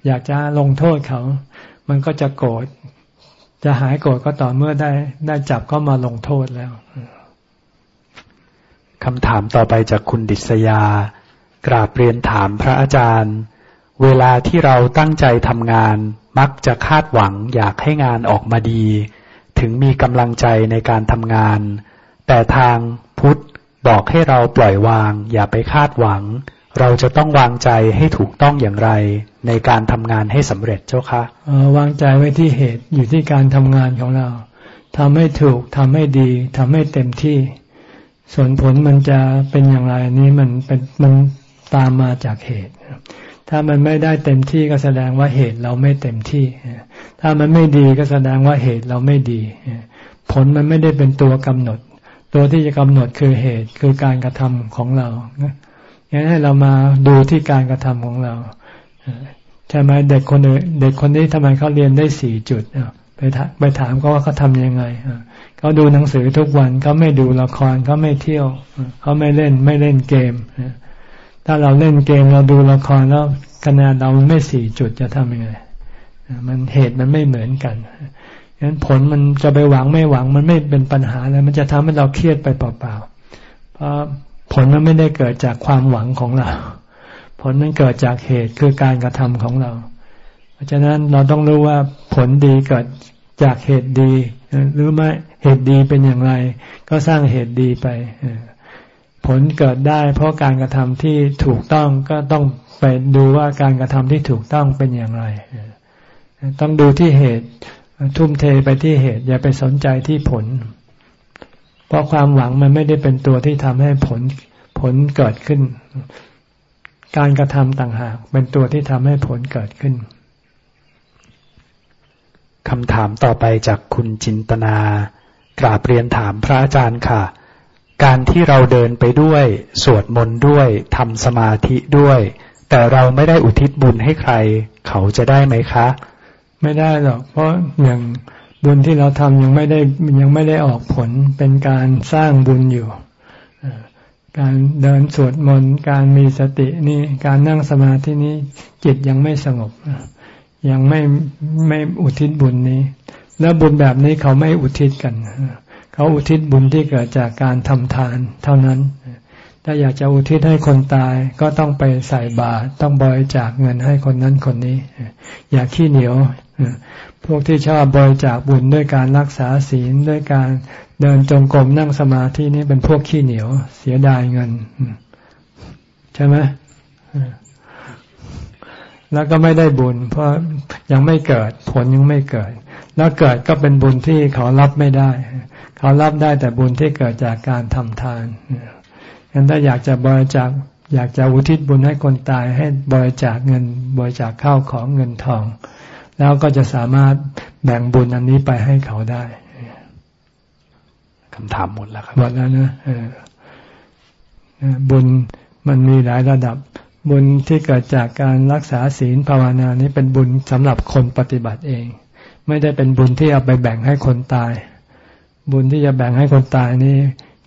อยากจะลงโทษเขา มันก็จะโกรธ จะหายโกรธก็ต่อเมื่อได้ได้จับเขามาลงโทษแล้วคำถามต่อไปจากคุณดิษยา กราบเรียนถามพระอาจารย์ เวลาที่เราตั้งใจทำงาน มักจะคาดหวังอยากให้งานออกมาดี ถึงมีกำลังใจในการทำงาน แต่ทางพุทธบอกให้เราปล่อยวาง อย่าไปคาดหวัง เราจะต้องวางใจให้ถูกต้องอย่างไร ในการทำงานให้สำเร็จเจ้าคะวางใจไว้ที่เหตุอยู่ที่การทำงานของเราทำให้ถูกทำให้ดีทำให้เต็มที่ ส่วนผลมันจะเป็นอย่างไรนี้มันเป็นมันตามมาจากเหตุ ถ้ามันไม่ได้เต็มที่ก็แสดงว่าเหตุเราไม่เต็มที่ ถ้ามันไม่ดีก็แสดงว่าเหตุเราไม่ดี ผลมันไม่ได้เป็นตัวกำหนด ตัวที่จะกำหนดคือเหตุคือการกระทำของเราอย่า งั้นให้เรามาดูที่การกระทำของเราใช่ไหมเด็กคนเด็กคนนี้ทำไมเขาเรียนได้สี่จุดไปไปถามเขาว่าเขาทำยังไงเขาดูหนังสือทุกวันเขาไม่ดูละครเขาไม่เที่ยวเขาไม่เล่นไม่เล่นเกมถ้าเราเล่นเกมเราดูละครแล้วคะแนนเราไม่สี่จุดจะทำยังไงมันเหตุมันไม่เหมือนกันฉะนั้นผลมันจะไปหวังไม่หวังมันไม่เป็นปัญหาเลยมันจะทำให้เราเครียดไปเปล่าๆเพราะ ผลมันไม่ได้เกิดจากความหวังของเรา ผลมันเกิดจากเหตุคือการกระทำของเรา เพราะฉะนั้นเราต้องรู้ว่าผลดีเกิดจากเหตุดีหรือไม่เหตุดีเป็นอย่างไร ก็สร้างเหตุดีไป ผลเกิดได้ เพราะการกระทำที่ถูกต้องก็ต้องไปดูว่าการกระทำที่ถูกต้องเป็นอย่างไร ต้องดูที่เหตุทุ่มเทไปที่เหตุ อย่าไปสนใจที่ผล ราะความหวังมันไม่ได้เป็นตัวที่ทำให้ผลผลเกิดขึ้น การกระทำต่างหาก เป็นตัวที่ทำให้ผลเกิดขึ้นคำถามต่อไปจากคุณจินตนากราบเรียนถามพระอาจารย์ค่ะ การที่เราเดินไปด้วย สวดมนต์ด้วยทำสมาธิด้วย แต่เราไม่ได้อุทิศบุญให้ใคร เขาจะได้ไหมคะ ไม่ได้หรอก เพราะอย่าง บุญที่เราทำยังไม่ได้ยังไม่ได้ออกผลเป็นการสร้างบุญอยู่ การเดินสวดมนต์การมีสตินี่การนั่งสมาธินี้จิตยังไม่สงบ ยังไม่ไม่อุทิศบุญนี้ แล้วบุญแบบนี้เขาไม่อุทิศกัน เขาอุทิศบุญที่เกิดจากการทำทาน เท่านั้น ถ้าอยากจะอุทิศให้คนตายก็ต้องไปใส่บาตรต้องบริจาคเงินให้คนนั้นคนนี้ อย่าขี้เหนียวพวกที่ชอบบริจาคบุญด้วยการรักษาศีลด้วยการเดินจงกรมนั่งสมาธินี่เป็นพวกขี้เหนียว เสียดายเงิน ใช่ไหมแล้วก็ไม่ได้บุญ เพราะยังไม่เกิดผลยังไม่เกิด แล้วเกิดก็เป็นบุญที่เขารับไม่ได้ เขารับได้แต่บุญที่เกิดจากการทำทาน งั้นถ้าอยากจะบริจาคอยากจะอุทิศบุญให้คนตายให้บริจาคเงินบริจาคข้าวของเงินทอง แล้วก็จะสามารถแบ่งบุญอันนี้ไปให้เขาได้คำถามหมดแล้วครับหมดแล้วนะบุญมันมีหลายระดับ บุญที่เกิดจากการรักษาศีลภาวนานี้เป็นบุญสำหรับคนปฏิบัติเอง ไม่ได้เป็นบุญที่เอาไปแบ่งให้คนตาย บุญที่จะแบ่งให้คนตายนี่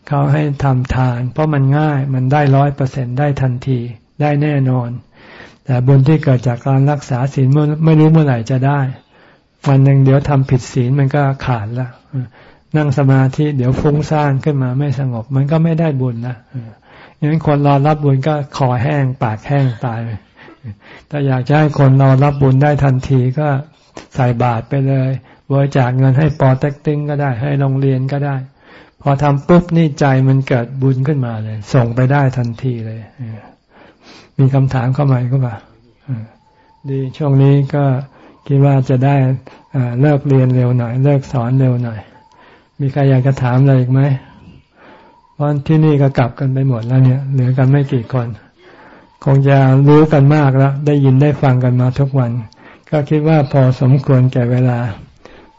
เขาให้ทำทาน เพราะมันง่ายมันได้ร้อยเปอร์เซ็นได้ทันทีได้แน่นอน แต่บุญที่เกิดจากการรักษาศีลไม่รู้เมื่อไหร่จะได้วันหนึ่งเดี๋ยวทำผิดศีลมันก็ขาดแล้วนั่งสมาธิเดี๋ยวฟุ้งซ่านขึ้นมาไม่สงบ มันก็ไม่ได้บุญนะอย่างนั้นคนรอรับบุญก็คอแห้งปากแห้งตายถ้าอยากจะให้คนรอรับบุญได้ทันทีก็ใส่บาตรไปเลยบริจาคเงินให้ปอเต็กตึงก็ได้ ให้โรงเรียนก็ได้ อทำปุ๊บนี่ใจมันเกิดบุญขึ้นมาเลย ส่งไปได้ทันทีเลยมีคำถามเข้ามาก็ป่ะดีช่วงนี้ก็คิดว่าจะได้เลิกเรียนเร็วหน่อย เลิกสอนเร็วหน่อย มีใครอยากจะถามอะไรอีกไหมเพราะที่นี่ก็กลับกันไปหมดแล้วเนี่ย เหลือกันไม่กี่คน คงจะรู้กันมากแล้ว ได้ยินได้ฟังกันมาทุกวัน ก็คิดว่าพอสมควรแก่เวลา